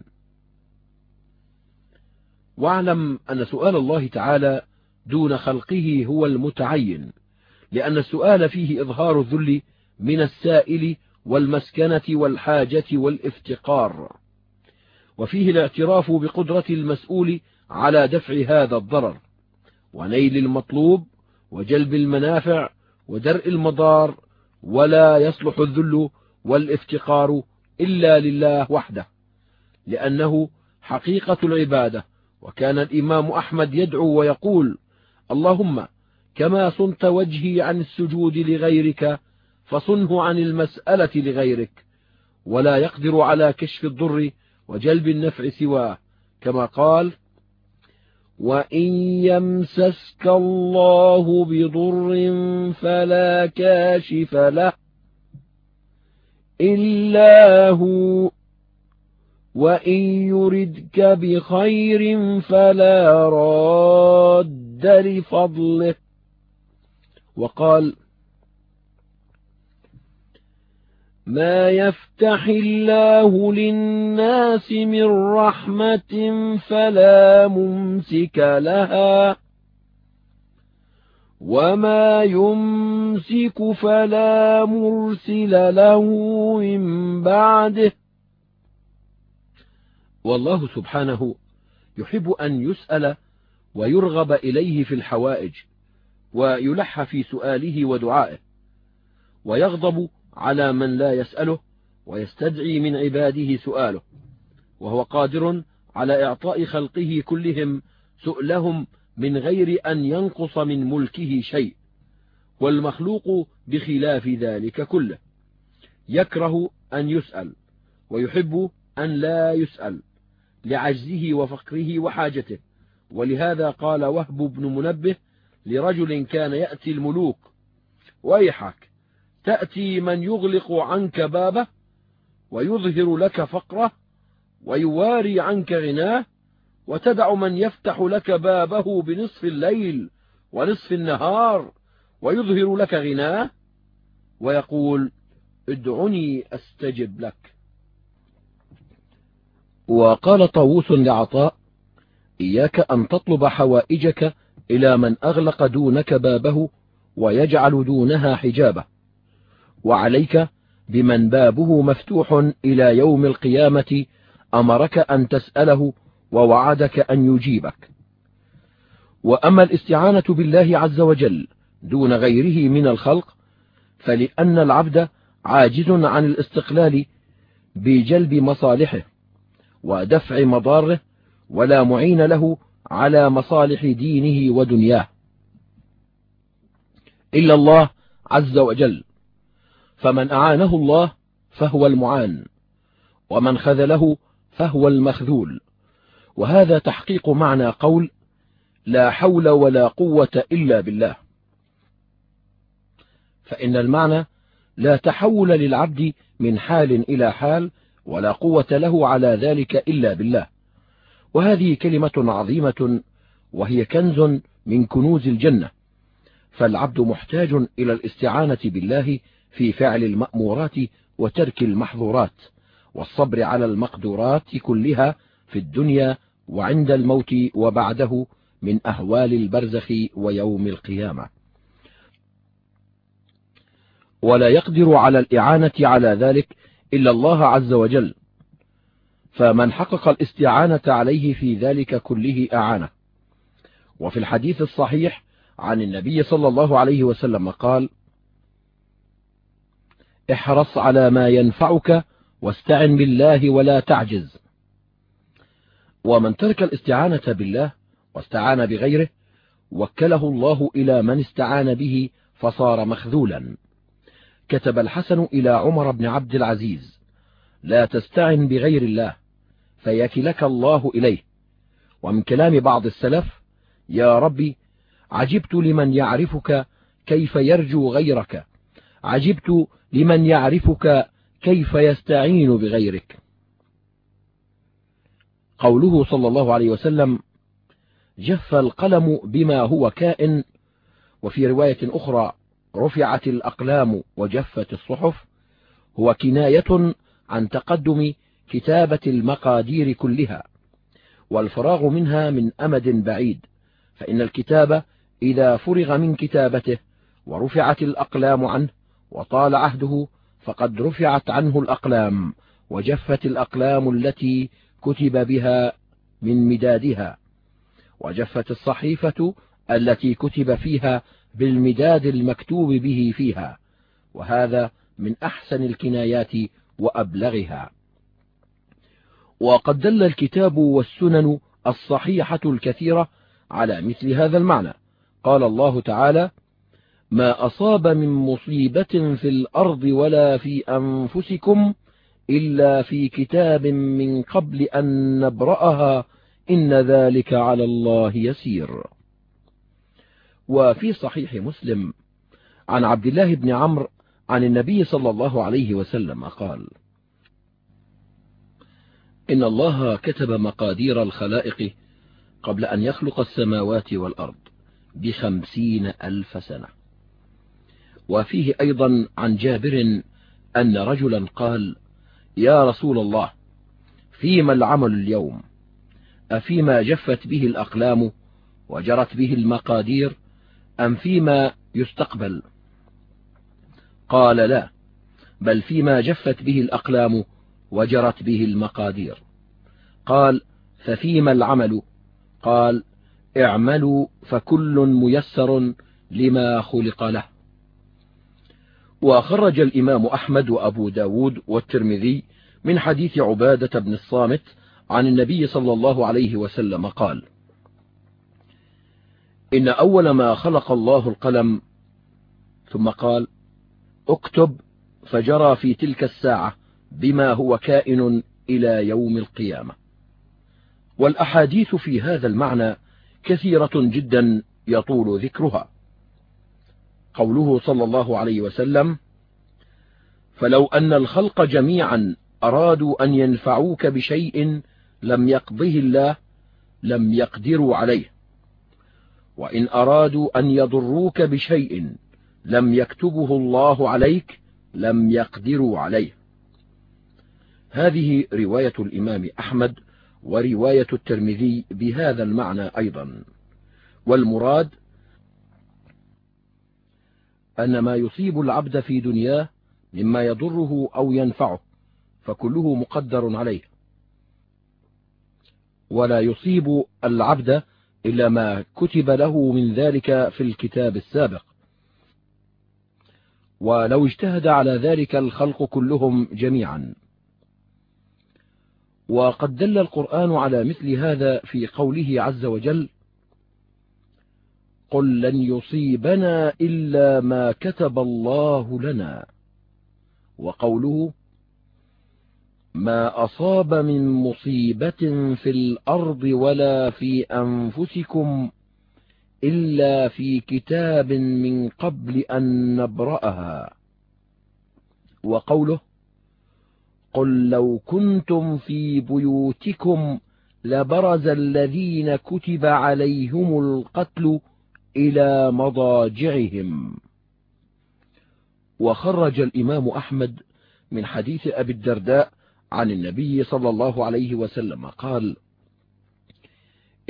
واعلم أن سؤال الله تعالى دون خلقه هو المتعين لأن السؤال فيه إظهار الذل من السائل والمسكنة والحاجة والافتقار. وفيه الاعتراف بقدرة المسؤول على دفع هذا الضرر ونيل المطلوب وجلب المنافع ودرء المضار ولا يصلح الذل والافتقار إلا لله وحده لأنه حقيقة العبادة وكان الإمام أحمد يدعو ويقول اللهم كما صنت وجهي عن السجود لغيرك فصنه عن المسألة لغيرك ولا يقدر على كشف الضر وجلب النفع سواه كما قال وإن يمسسك الله بضر فلا كاشف له إلا هو. وإن يردك بخير فلا راد لفضله وقال ما يفتح الله للناس من رحمة فلا ممسك لها وما يمسك فلا مرسل له من بعده والله سبحانه يحب أن يسأل ويرغب إليه في الحوائج ويلح في سؤاله ودعائه ويغضب على من لا يسأله ويستدعي من عباده سؤاله وهو قادر على إعطاء خلقه كلهم سؤلهم من غير أن ينقص من ملكه شيء والمخلوق بخلاف ذلك كله يكره أن يسأل ويحب أن لا يسأل. لعجزه وفقره وحاجته. ولهذا قال وهب بن منبه لرجل كان يأتي الملوك. ويحك تأتي من يغلق عنك بابه ويظهر لك فقره ويواري عنك غناه وتدع من يفتح لك بابه بنصف الليل ونصف النهار ويظهر لك غناه ويقول ادعني أستجب لك. وقال طاووس لعطاء إياك أن تطلب حوائجك إلى من أغلق دونك بابه ويجعل دونها حجابه وعليك بمن بابه مفتوح إلى يوم القيامة أمرك أن تسأله ووعدك أن يجيبك. وأما الاستعانة بالله عز وجل دون غيره من الخلق فلأن العبد عاجز عن الاستقلال بجلب مصالحه. ودفع مضاره ولا معين له على مصالح دينه ودنياه. إلا الله عز وجل. فمن أعانه الله فهو المعان ومن خذله فهو المخذول. وهذا تحقيق معنى قول لا حول ولا قوة إلا بالله. فإن المعنى لا تحول للعبد من حال إلى حال ولا قوة له على ذلك إلا بالله. وهذه كلمة عظيمة وهي كنز من كنوز الجنة. فالعبد محتاج إلى الاستعانة بالله في فعل المأمورات وترك المحظورات والصبر على المقدورات كلها في الدنيا وعند الموت وبعده من أهوال البرزخ ويوم القيامة. ولا يقدر على الإعانة على ذلك إلا الله عز وجل. فمن حقق الاستعانة عليه في ذلك كله أعانه. وفي الحديث الصحيح عن النبي صلى الله عليه وسلم قال احرص على ما ينفعك واستعن بالله ولا تعجز. ومن ترك الاستعانة بالله واستعان بغيره وكله الله إلى من استعان به فصار مخذولا. كتب الحسن إلى عمر بن عبد العزيز لا تستعن بغير الله فيكلك الله إليه. ومن كلام بعض السلف يا ربي عجبت لمن يعرفك كيف يرجو غيرك عجبت لمن يعرفك كيف يستعين بغيرك. قوله صلى الله عليه وسلم جف القلم بما هو كائن. وفي رواية أخرى رفعت الأقلام وجفت الصحف هو كناية عن تقدم كتابة المقادير كلها والفراغ منها من أمد بعيد فإن الكتاب إذا فرغ من كتابته ورفعت الأقلام عنه وطال عهده فقد رفعت عنه الأقلام وجفت الأقلام التي كتب بها من مدادها وجفت الصحيفة التي كتب فيها بالمداد المكتوب به فيها وهذا من أحسن الكنايات وأبلغها. وقد دل الكتاب والسنن الصحيحة الكثيرة على مثل هذا المعنى. قال الله تعالى ما أصاب من مصيبة في الأرض ولا في أنفسكم إلا في كتاب من قبل أن نبرأها إن ذلك على الله يسير. وفي صحيح مسلم عن عبد الله بن عمرو عن النبي صلى الله عليه وسلم قال إن الله كتب مقادير الخلائق قبل أن يخلق السماوات والأرض بخمسين ألف سنة. وفيه أيضا عن جابر أن رجلا قال يا رسول الله فيما العمل اليوم؟ أفيما جفت به الأقلام وجرت به المقادير؟ أم فيما يستقبل؟ قال لا بل فيما جفت به الأقلام وجرت به المقادير. قال ففيما العمل؟ قال اعملوا فكل ميسر لما خلق له. وخرج الإمام أحمد وأبو ب داود والترمذي من حديث عبادة بن الصامت عن النبي صلى الله عليه وسلم قال إن أول ما خلق الله القلم ثم قال اكتب فجرى في تلك الساعة بما هو كائن إلى يوم القيامة. والأحاديث في هذا المعنى كثيرة جدا يطول ذكرها. قوله صلى الله عليه وسلم فلو أن الخلق جميعا أرادوا أن ينفعوك بشيء لم يقضه الله لم يقدروا عليه. وإن أرادوا أن يضروك بشيء لم يكتبه الله عليك لم يقدروا عليه. هذه رواية الإمام أحمد ورواية الترمذي بهذا المعنى أيضا. والمراد أن ما يصيب العبد في دنياه مما يضره أو ينفعه فكله مقدر عليه. ولا يصيب العبد إلا ما كتب له من ذلك في الكتاب السابق. ولو اجتهد على ذلك الخلق كلهم جميعا. وقد دل القرآن على مثل هذا في قوله عز وجل قل لن يصيبنا إلا ما كتب الله لنا. وقوله ما أصاب من مصيبة في الأرض ولا في أنفسكم إلا في كتاب من قبل أن نبرأها. وقوله قل لو كنتم في بيوتكم لبرز الذين كتب عليهم القتل إلى مضاجعهم. وخرج الإمام أحمد من حديث أبي الدرداء عن النبي صلى الله عليه وسلم قال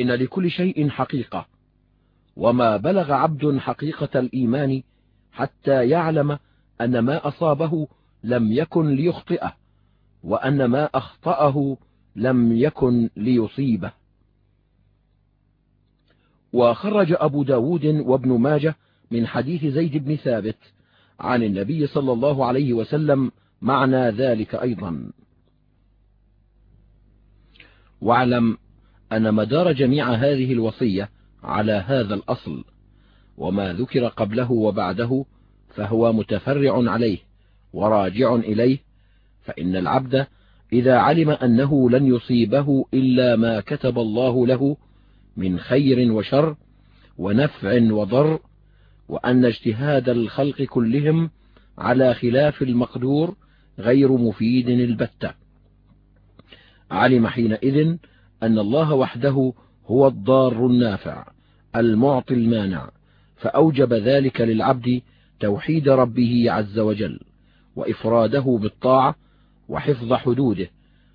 إن لكل شيء حقيقة وما بلغ عبد حقيقة الإيمان حتى يعلم أن ما أصابه لم يكن ليخطئه وأن ما أخطأه لم يكن ليصيبه. وخرج أبو ب داود وابن ماجه من حديث زيد بن ثابت عن النبي صلى الله عليه وسلم معنى ذلك أيضا. واعلم أن مدار جميع هذه الوصية على هذا الأصل وما ذكر قبله وبعده فهو متفرع عليه وراجع إليه فإن العبد إذا علم أنه لن يصيبه إلا ما كتب الله له من خير وشر ونفع وضر وأن اجتهاد الخلق كلهم على خلاف المقدور غير مفيد البتة. علم حينئذ أن الله وحده هو الضار النافع المعطي المانع فأوجب ذلك للعبد توحيد ربه عز وجل وإفراده بالطاعة وحفظ حدوده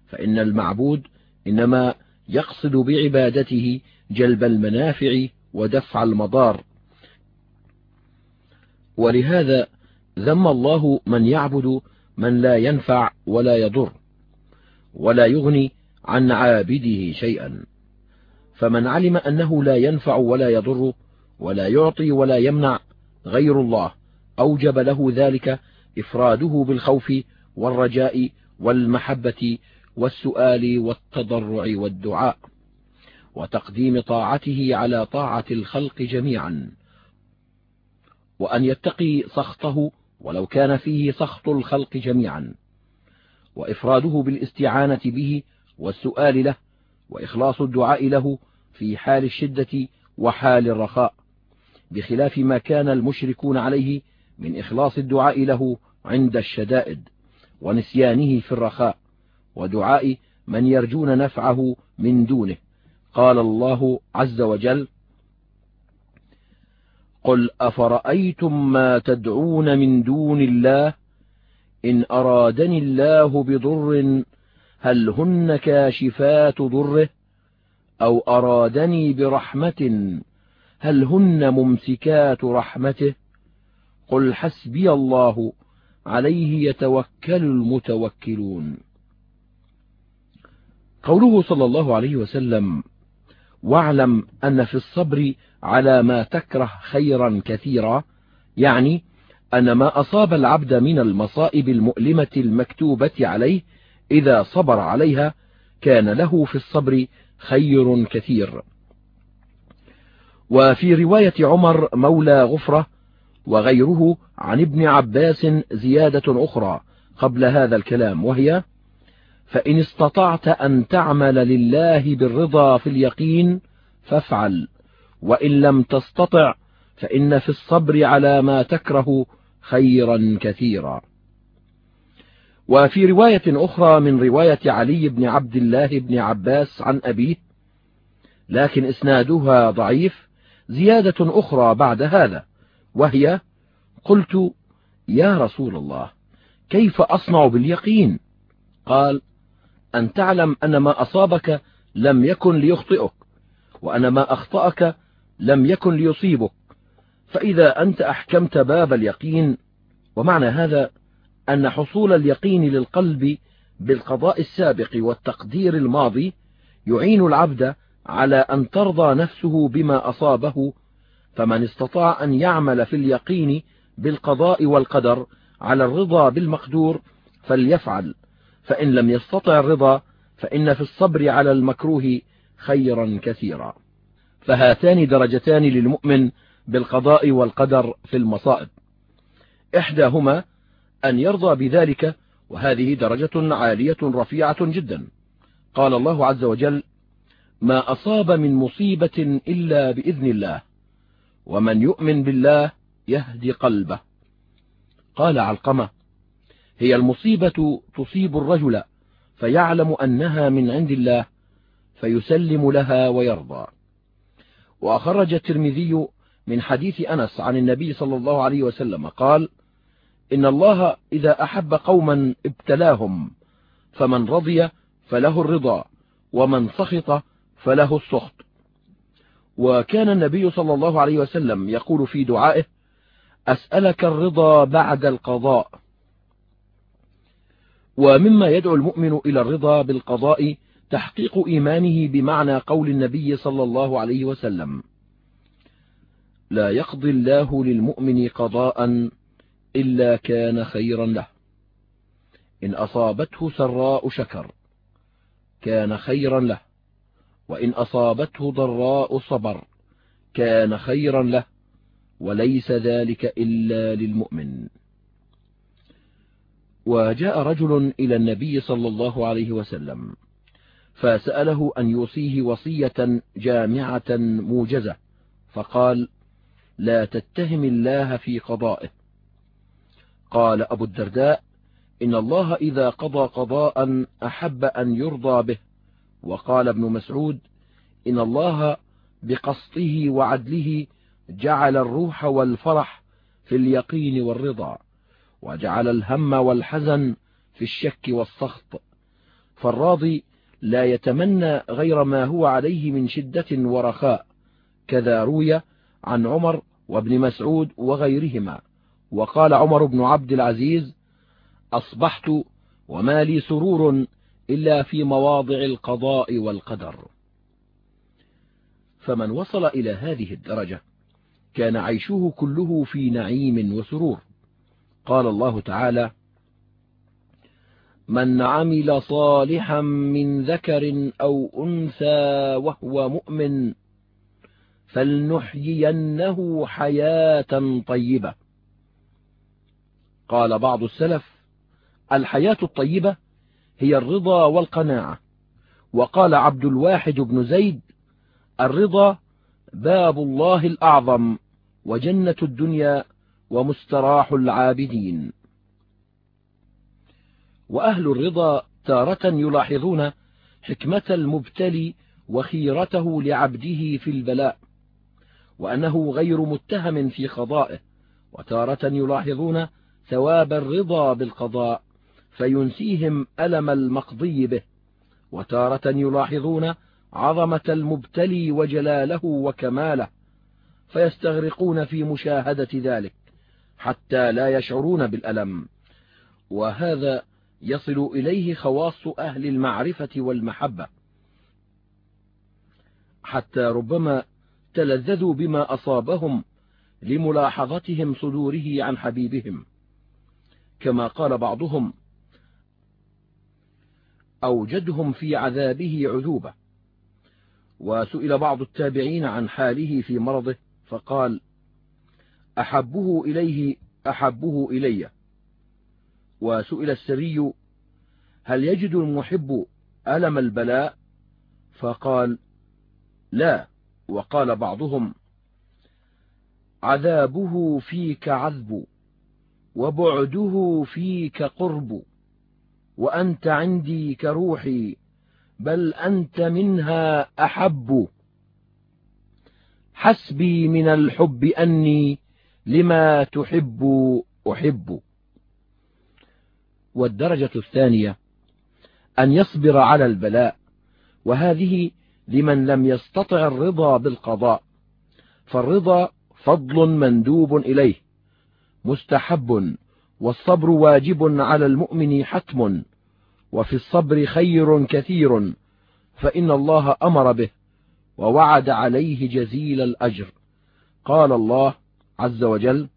فإن المعبود إنما يقصد بعبادته جلب المنافع ودفع المضار. ولهذا ذم الله من يعبد من لا ينفع ولا يضر. ولا يغني عن عابده شيئا. فمن علم أنه لا ينفع ولا يضر ولا يعطي ولا يمنع غير الله أوجب له ذلك إفراده بالخوف والرجاء والمحبة والسؤال والتضرع والدعاء وتقديم طاعته على طاعة الخلق جميعا. وأن يتقي سخطه ولو كان فيه سخط الخلق جميعا. وإفراده بالاستعانة به والسؤال له وإخلاص الدعاء له في حال الشدة وحال الرخاء بخلاف ما كان المشركون عليه من إخلاص الدعاء له عند الشدائد ونسيانه في الرخاء ودعاء من يرجون نفعه من دونه. قال الله عز وجل قل أفرأيتم ما تدعون من دون الله إن أرادني الله بضر هل هن كاشفات ضره؟ أو أرادني برحمة هل هن ممسكات رحمته؟ قل حسبي الله عليه يتوكل المتوكلون. قوله صلى الله عليه وسلم واعلم أن في الصبر على ما تكره خيرا كثيرا يعني أن ما أصاب العبد من المصائب المؤلمة المكتوبة عليه إذا صبر عليها كان له في الصبر خير كثير. وفي رواية عمر مولى غفرة وغيره عن ابن عباس زيادة أخرى قبل هذا الكلام وهي فإن استطعت أن تعمل لله بالرضا في اليقين فافعل وإن لم تستطع فإن في الصبر على ما تكره خيرا كثيرا. وفي رواية أخرى من رواية علي بن عبد الله بن عباس عن أبيه لكن إسنادها ضعيف زيادة أخرى بعد هذا وهي قلت يا رسول الله كيف أصنع باليقين؟ قال أن تعلم أن ما أصابك لم يكن ليخطئك وأن ما أخطأك لم يكن ليصيبك. فإذا أنت أحكمت باب اليقين ومعنى هذا أن حصول اليقين للقلب بالقضاء السابق والتقدير الماضي يعين العبد على أن ترضى نفسه بما أصابه فمن استطاع أن يعمل في اليقين بالقضاء والقدر على الرضا بالمقدور فليفعل فإن لم يستطع الرضا فإن في الصبر على المكروه خيرا كثيرا. فهاتان درجتان للمؤمن بالقضاء والقدر في المصائب. إحداهما أن يرضى بذلك وهذه درجة عالية رفيعة جدا. قال الله عز وجل ما أصاب من مصيبة إلا بإذن الله ومن يؤمن بالله يهدي قلبه. قال علقمة هي المصيبة تصيب الرجل فيعلم أنها من عند الله فيسلم لها ويرضى. وأخرج الترمذي من حديث أنس عن النبي صلى الله عليه وسلم قال إن الله إذا أحب قوما ابتلاهم فمن رضي فله الرضا ومن سخط فله السخط. وكان النبي صلى الله عليه وسلم يقول في دعائه أسألك الرضا بعد القضاء. ومما يدعو المؤمن إلى الرضا بالقضاء تحقيق إيمانه بمعنى قول النبي صلى الله عليه وسلم. لا يقضي الله للمؤمن قضاء إلا كان خيرا له. إن أصابته سراء شكر كان خيرا له. وإن أصابته ضراء صبر كان خيرا له. وليس ذلك إلا للمؤمن. وجاء رجل إلى النبي صلى الله عليه وسلم فسأله أن يوصيه وصية جامعة موجزة فقال لا تتهم الله في قضائه. قال أبو الدرداء إن الله إذا قضى قضاء أحب أن يرضى به. وقال ابن مسعود إن الله بقسطه وعدله جعل الروح والفرح في اليقين والرضا وجعل الهم والحزن في الشك والسخط. فالراضي لا يتمنى غير ما هو عليه من شدة ورخاء. كذا روي عن عمر وابن مسعود وغيرهما. وقال عمر بن عبد العزيز أصبحت وما لي سرور إلا في مواضع القضاء والقدر. فمن وصل إلى هذه الدرجة كان عيشه كله في نعيم وسرور. قال الله تعالى من عمل صالحا من ذكر أو أنثى وهو مؤمن فلنحيينه حياة طيبة. قال بعض السلف الحياة الطيبة هي الرضا والقناعة. وقال عبد الواحد بن زيد الرضا باب الله الأعظم وجنة الدنيا ومستراح العابدين. وأهل الرضا تارة يلاحظون حكمة المبتلي وخيرته لعبده في البلاء. وأنه غير متهم في قضائه وتارة يلاحظون ثواب الرضا بالقضاء فينسيهم ألم المقضي به. وتارة يلاحظون عظمة المبتلي وجلاله وكماله فيستغرقون في مشاهدة ذلك حتى لا يشعرون بالألم. وهذا يصل إليه خواص أهل المعرفة والمحبة. حتى ربما تلذذوا بما أصابهم لملاحظتهم صدوره عن حبيبهم. كما قال بعضهم أوجدهم في عذابه عذوبة. وسئل بعض التابعين عن حاله في مرضه فقال أحبه إليه أحبه إلي. وسئل السري هل يجد المحب ألم البلاء؟ فقال لا. وقال بعضهم عذابه فيك عذب وبعده فيك قرب وأنت عندي كروحي بل أنت منها أحب. حسبي من الحب أني لما تحب أحب. والدرجة الثانية أن يصبر على البلاء وهذه لمن لم يستطع الرضا بالقضاء فالرضا فضل مندوب إليه مستحب والصبر واجب على المؤمن حتم وفي الصبر خير كثير فإن الله أمر به ووعد عليه جزيل الأجر. قال الله عز وجل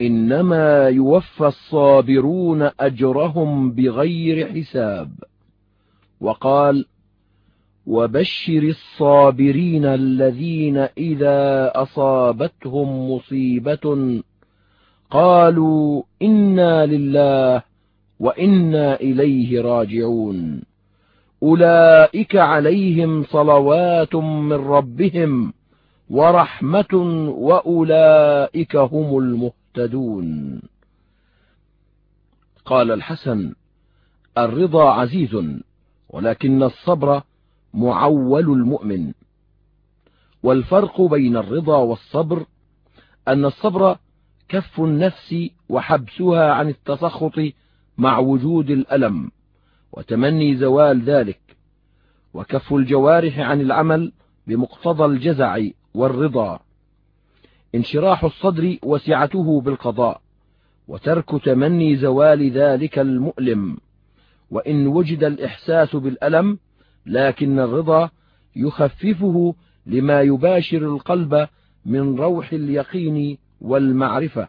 إنما يوفى الصابرون أجرهم بغير حساب. وقال وبشر الصابرين الذين إذا أصابتهم مصيبة قالوا إنا لله وإنا إليه راجعون. أولئك عليهم صلوات من ربهم ورحمة وأولئك هم المهتدون. قال الحسن الرضا عزيز ولكن الصبر معول المؤمن. والفرق بين الرضا والصبر أن الصبر كف النفس وحبسها عن التسخط مع وجود الألم وتمني زوال ذلك وكف الجوارح عن العمل بمقتضى الجزع والرضا. انشراح الصدر وسعته بالقضاء وترك تمني زوال ذلك المؤلم وإن وجد الإحساس بالألم لكن الرضا يخففه لما يباشر القلب من روح اليقين والمعرفة.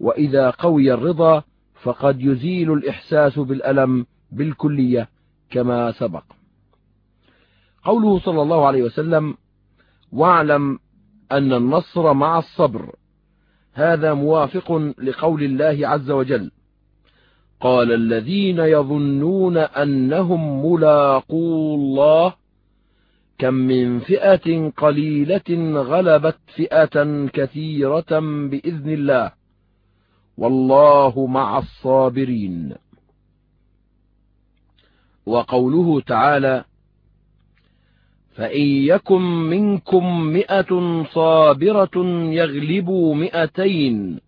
وإذا قوي الرضا فقد يزيل الإحساس بالألم بالكلية كما سبق. قوله صلى الله عليه وسلم واعلم أن النصر مع الصبر. هذا موافق لقول الله عز وجل. قال الذين يظنون أنهم ملاقو الله كم من فئة قليلة غلبت فئة كثيرة بإذن الله والله مع الصابرين. وقوله تعالى فإن يكن منكم مئة صابرة يغلبوا مئتين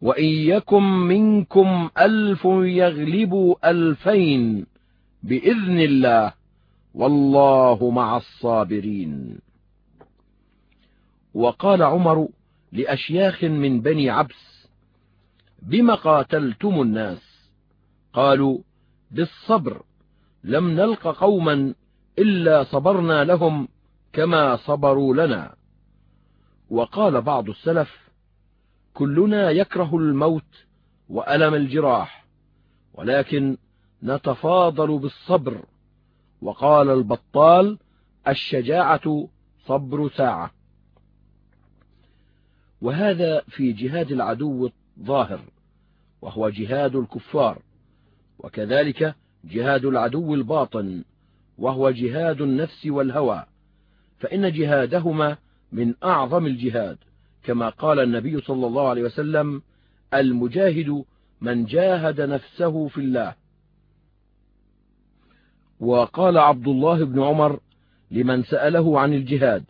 وإن يكن منكم ألف يغلبوا ألفين بإذن الله والله مع الصابرين. وقال عمر لأشياخ من بني عبس بم قاتلتم الناس؟ قالوا بالصبر لم نلق قوما إلا صبرنا لهم كما صبروا لنا. وقال بعض السلف كلنا يكره الموت وألم الجراح ولكن نتفاضل بالصبر. وقال البطال الشجاعة صبر ساعة. وهذا في جهاد العدو الظاهر وهو جهاد الكفار. وكذلك جهاد العدو الباطن وهو جهاد النفس والهوى. فإن جهادهما من أعظم الجهاد. كما قال النبي صلى الله عليه وسلم المجاهد من جاهد نفسه في الله. وقال عبد الله بن عمر لمن سأله عن الجهاد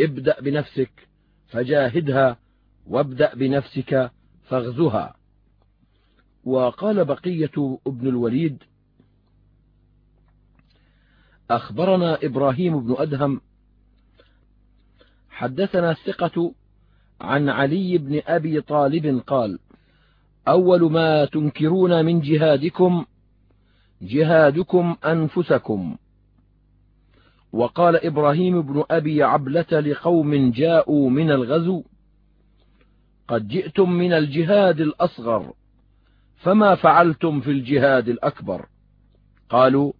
ابدأ بنفسك فجاهدها وابدأ بنفسك فاغزها. وقال بقية ابن الوليد أخبرنا إبراهيم بن أدهم حدثنا الثقة عن علي بن أبي طالب قال أول ما تنكرون من جهادكم جهادكم أنفسكم. وقال إبراهيم بن أبي عبلة لقوم جاءوا من الغزو قد جئتم من الجهاد الأصغر فما فعلتم في الجهاد الأكبر؟ قالوا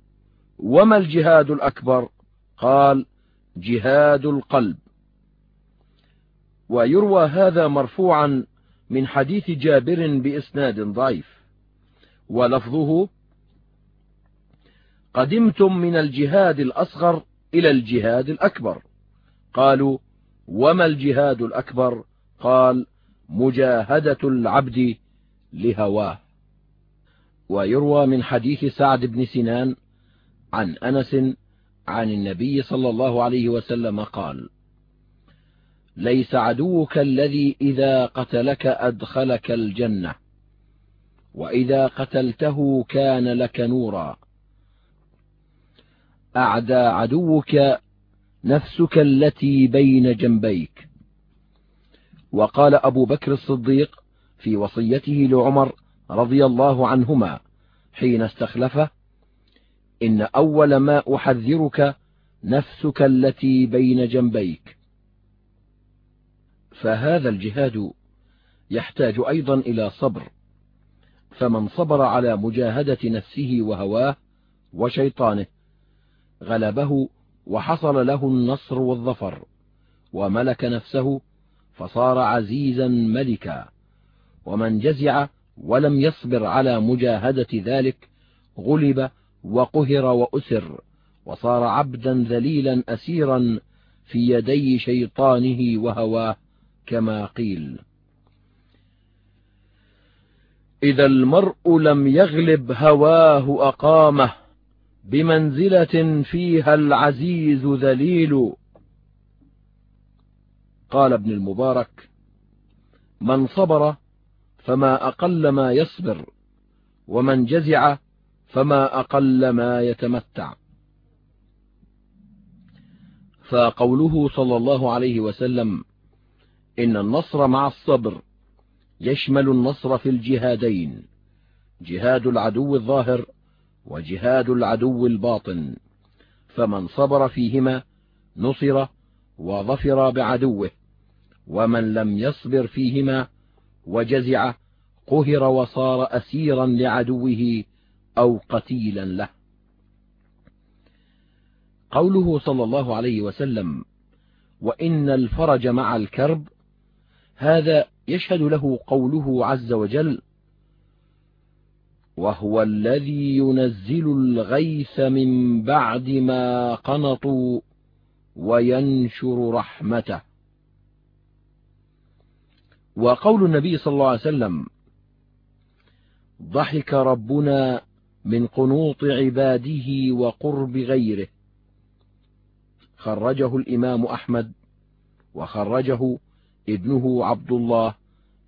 وما الجهاد الأكبر؟ قال جهاد القلب. ويروى هذا مرفوعا من حديث جابر بإسناد ضعيف. ولفظه قدمتم من الجهاد الأصغر إلى الجهاد الأكبر. قالوا وما الجهاد الأكبر؟ قال مجاهدة العبد لهواه. ويروى من حديث سعد بن سنان عن أنس عن النبي صلى الله عليه وسلم قال ليس عدوك الذي إذا قتلك أدخلك الجنة. وإذا قتلته كان لك نورا. أعدى عدوك نفسك التي بين جنبيك. وقال أبو بكر الصديق في وصيته لعمر رضي الله عنهما حين استخلفه إن أول ما أحذرك نفسك التي بين جنبيك. فهذا الجهاد يحتاج أيضا إلى صبر فمن صبر على مجاهدة نفسه وهواه وشيطانه غلبه وحصل له النصر والظفر وملك نفسه فصار عزيزا ملكا ومن جزع ولم يصبر على مجاهدة ذلك غلب وقهر وأسر وصار عبدا ذليلا أسيرا في يدي شيطانه وهواه. كما قيل. إذا المرء لم يغلب هواه أقامه بمنزلة فيها العزيز ذليل. قال ابن المبارك من صبر فما أقل ما يصبر ومن جزع فما أقل ما يتمتع. فقوله صلى الله عليه وسلم إن النصر مع الصبر يشمل النصر في الجهادين جهاد العدو الظاهر وجهاد العدو الباطن. فمن صبر فيهما نصر وظفر بعدوه ومن لم يصبر فيهما وجزع قهر وصار أسيرا لعدوه أو قتيلا له. قوله صلى الله عليه وسلم وإن الفرج مع الكرب هذا يشهد له قوله عز وجل وهو الذي ينزل الغيث من بعد ما قنطوا وينشر رحمته. وقول النبي صلى الله عليه وسلم ضحك ربنا من قنوط عباده وقرب غيره. خرجه الإمام أحمد وخرجه ابنه عبد الله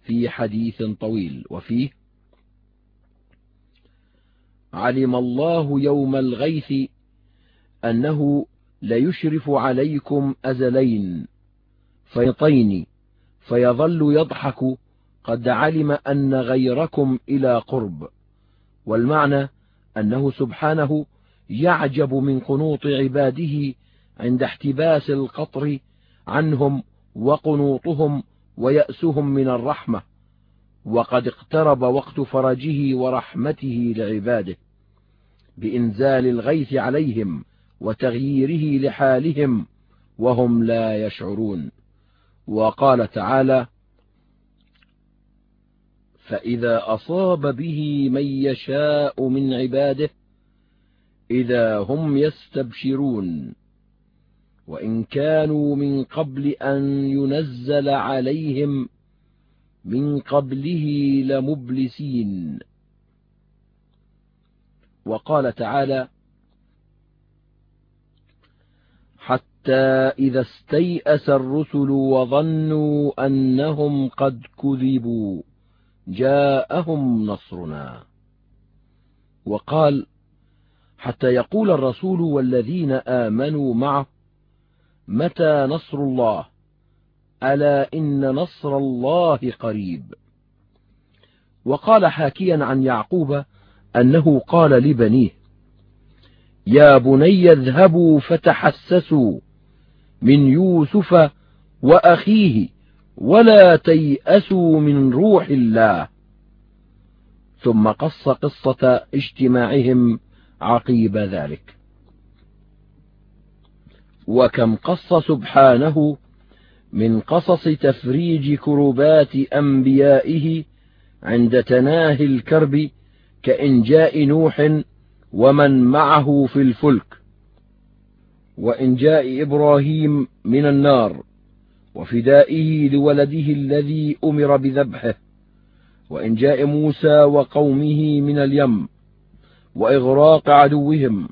في حديث طويل. وفيه علم الله يوم الغيث أنه ليشرف عليكم أزلين فيطين فيظل يضحك قد علم أن غيركم إلى قرب. والمعنى أنه سبحانه يعجب من قنوط عباده عند احتباس القطر عنهم وقنوطهم ويأسهم من الرحمة وقد اقترب وقت فرجه ورحمته لعباده بإنزال الغيث عليهم وتغييره لحالهم وهم لا يشعرون. وقال تعالى فإذا أصاب به من يشاء من عباده إذا هم يستبشرون. وإن كانوا من قبل أن ينزل عليهم من قبله لمبلسين. وقال تعالى حتى إذا استيأس الرسل وظنوا أنهم قد كذبوا جاءهم نصرنا. وقال حتى يقول الرسول والذين آمنوا معه متى نصر الله؟ ألا إن نصر الله قريب. وقال حاكيا عن يعقوب أنه قال لبنيه يا بني اذهبوا فتحسسوا من يوسف وأخيه ولا تيأسوا من روح الله. ثم قص قصة اجتماعهم عقيب ذلك. وكم قص سبحانه من قصص تفريج كربات أنبيائه عند تناهي الكرب كإنجاء نوح ومن معه في الفلك وإنجاء إبراهيم من النار وفدائه لولده الذي أمر بذبحه وإنجاء موسى وقومه من اليم وإغراق عدوهم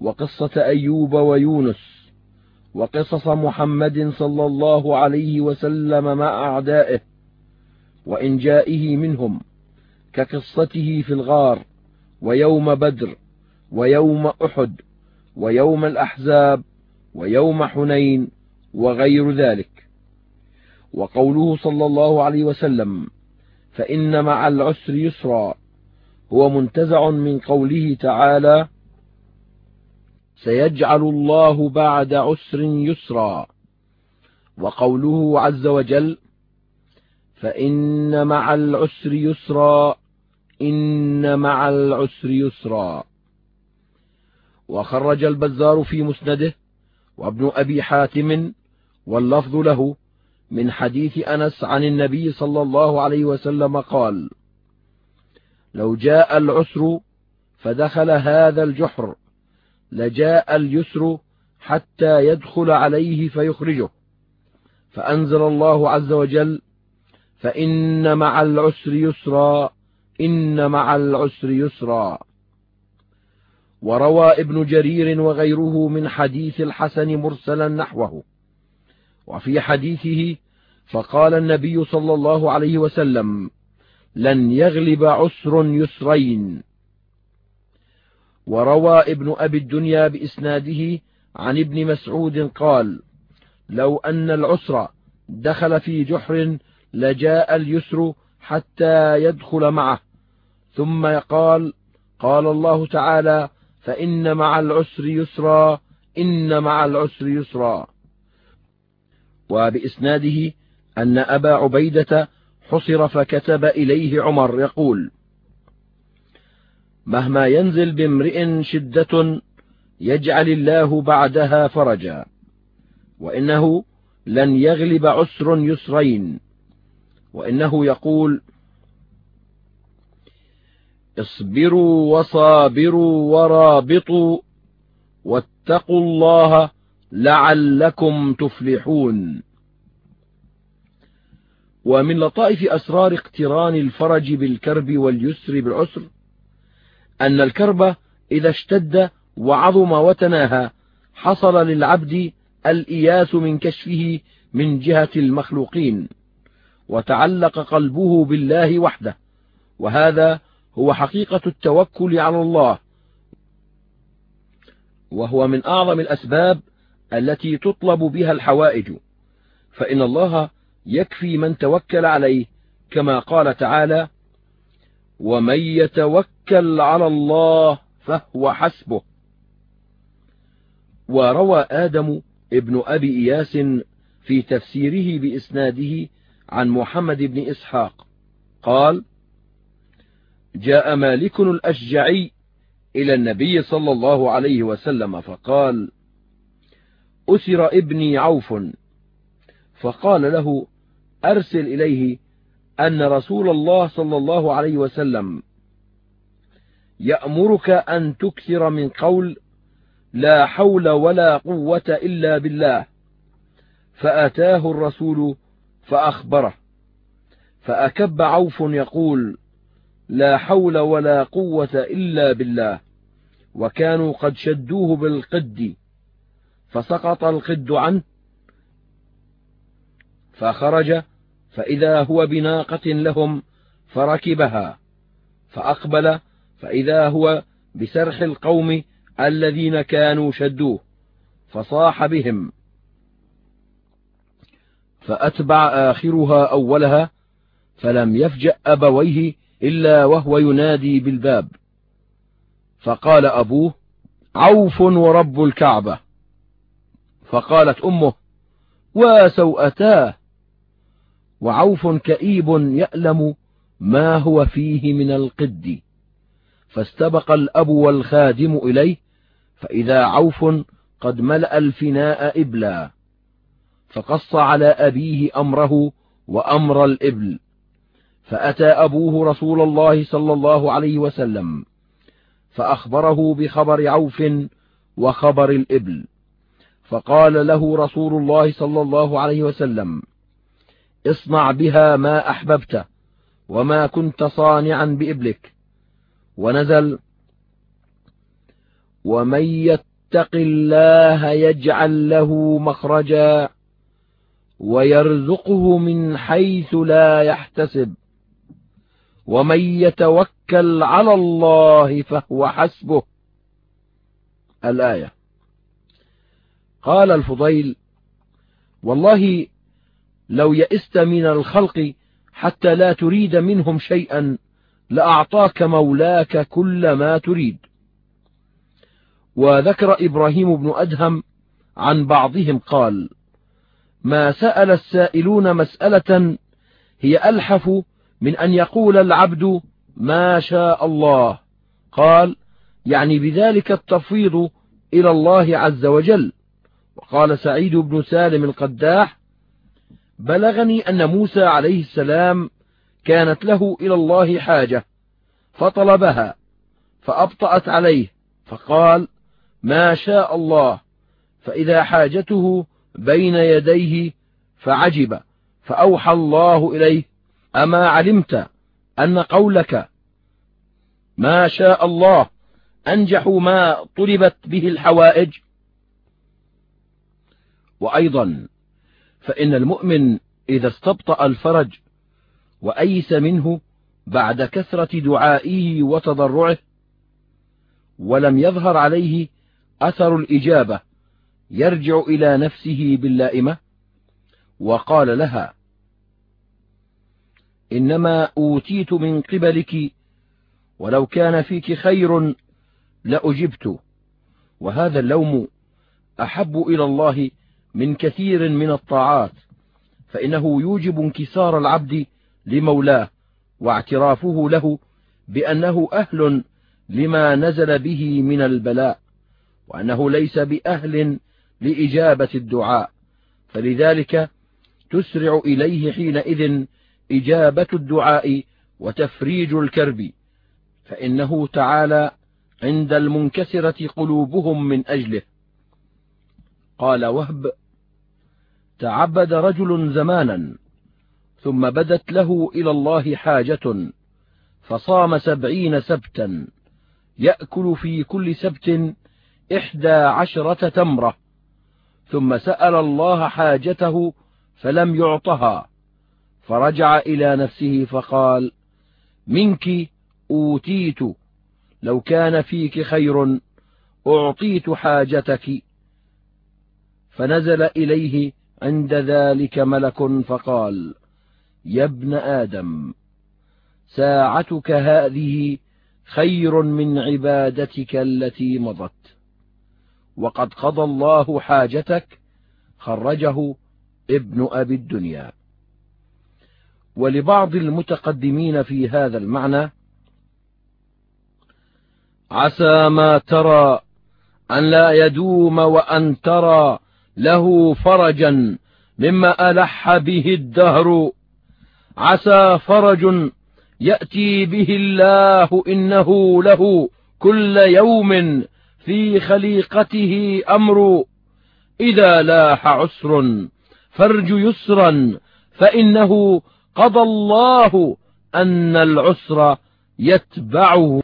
وقصة أيوب ويونس وقصص محمد صلى الله عليه وسلم مع أعدائه وإنجائه منهم كقصته في الغار ويوم بدر ويوم أحد ويوم الأحزاب ويوم حنين وغير ذلك. وقوله صلى الله عليه وسلم فإن مع العسر يسرا هو منتزع من قوله تعالى سيجعل الله بعد عسر يسرا. وقوله عز وجل فإن مع العسر يسرا إن مع العسر يسرا. وخرج البزار في مسنده وابن أبي حاتم واللفظ له من حديث أنس عن النبي صلى الله عليه وسلم قال لو جاء العسر فدخل هذا الجحر. لجاء اليسر حتى يدخل عليه فيخرجه. فأنزل الله عز وجل فإن مع العسر يسرا إن مع العسر يسرا. وروى ابن جرير وغيره من حديث الحسن مرسلا نحوه. وفي حديثه فقال النبي صلى الله عليه وسلم لن يغلب عسر يسرين. وروى ابن أبي الدنيا بإسناده عن ابن مسعود قال لو أن العسر دخل في جحر لجاء اليسر حتى يدخل معه. ثم يقال قال الله تعالى فإن مع العسر يسرا إن مع العسر يسرا. وبإسناده أن أبا عبيدة حصر فكتب إليه عمر يقول مهما ينزل بامرئ شدة يجعل الله بعدها فرجا وإنه لن يغلب عسر يسرين وإنه يقول اصبروا وصابروا ورابطوا واتقوا الله لعلكم تفلحون. ومن لطائف أسرار اقتران الفرج بالكرب واليسر بالعسر أن الكرب إذا اشتد وعظم وتناهى حصل للعبد الإياس من كشفه من جهة المخلوقين وتعلق قلبه بالله وحده وهذا هو حقيقة التوكل على الله وهو من أعظم الأسباب التي تطلب بها الحوائج. فإن الله يكفي من توكل عليه كما قال تعالى ومن يتوكل على الله فهو حسبه. وروى آدم ابن أبي إياس في تفسيره بإسناده عن محمد بن إسحاق. قال جاء مالك الأشجعي إلى النبي صلى الله عليه وسلم فقال أسر ابني عوف. فقال له أرسل إليه أن رسول الله صلى الله عليه وسلم يأمرك أن تكثر من قول لا حول ولا قوة إلا بالله فأتاه الرسول فأخبره فأكب عوف يقول لا حول ولا قوة إلا بالله وكانوا قد شدوه بالقد فسقط القد عنه فخرج فإذا هو بناقة لهم فركبها فأقبل فإذا هو بسرح القوم الذين كانوا شدوه فصاح بهم. فأتبع آخرها أولها فلم يفجأ أبويه إلا وهو ينادي بالباب. فقال أبوه عوف ورب الكعبة. فقالت أمه وسوأتاه وعوف كئيب يألم ما هو فيه من القد. فاستبق الأب والخادم إليه فإذا عوف قد ملأ الفناء إبلا. فقص على أبيه أمره وأمر الإبل. فأتى أبوه رسول الله صلى الله عليه وسلم فأخبره بخبر عوف وخبر الإبل. فقال له رسول الله صلى الله عليه وسلم اصنع بها ما أحببت وما كنت صانعا بإبلك. ونزل ومن يتق الله يجعل له مخرجا ويرزقه من حيث لا يحتسب. ومن يتوكل على الله فهو حسبه. الآية. قال الفضيل والله لو يئست من الخلق حتى لا تريد منهم شيئا لأعطاك مولاك كل ما تريد. وذكر إبراهيم بن أدهم عن بعضهم قال ما سأل السائلون مسألة هي ألحف من أن يقول العبد ما شاء الله قال يعني بذلك التفويض إلى الله عز وجل وقال سعيد بن سالم القداح بلغني أن موسى عليه السلام كانت له إلى الله حاجة فطلبها فأبطأت عليه فقال ما شاء الله فإذا حاجته بين يديه فعجب فأوحى الله إليه أما علمت أن قولك ما شاء الله أنجح ما طلبت به الحوائج وأيضا فإن المؤمن إذا استبطأ الفرج وأيس منه بعد كثرة دعائه وتضرعه ولم يظهر عليه أثر الإجابة يرجع إلى نفسه باللائمة وقال لها إنما أوتيت من قبلك ولو كان فيك خير لأجبت وهذا اللوم أحب إلى الله من كثير من الطاعات فإنه يوجب انكسار العبد لمولاه واعترافه له بأنه أهل لما نزل به من البلاء وأنه ليس بأهل لإجابة الدعاء فلذلك تسرع إليه حينئذ إجابة الدعاء وتفريج الكرب فإنه تعالى عند المنكسرة قلوبهم من أجله. قال وهب تعبد رجل زمانا ثم بدت له إلى الله حاجة فصام سبعين سبتا يأكل في كل سبت إحدى عشرة تمرة ثم سأل الله حاجته فلم يعطها فرجع إلى نفسه فقال منك أوتيت لو كان فيك خير أعطيت حاجتك. فنزل إليه عند ذلك ملك فقال يا ابن آدم ساعتك هذه خير من عبادتك التي مضت وقد قضى الله حاجتك خرجه ابن أبي الدنيا. ولبعض المتقدمين في هذا المعنى عسى ما ترى أن لا يدوم وأن ترى له فرجا مما ألح به الدهر. عسى فرج يأتي به الله إنه له كل يوم في خليقته أمر. إذا لاح عسر فرج يسرا فإنه قضى الله أن العسر يتبعه.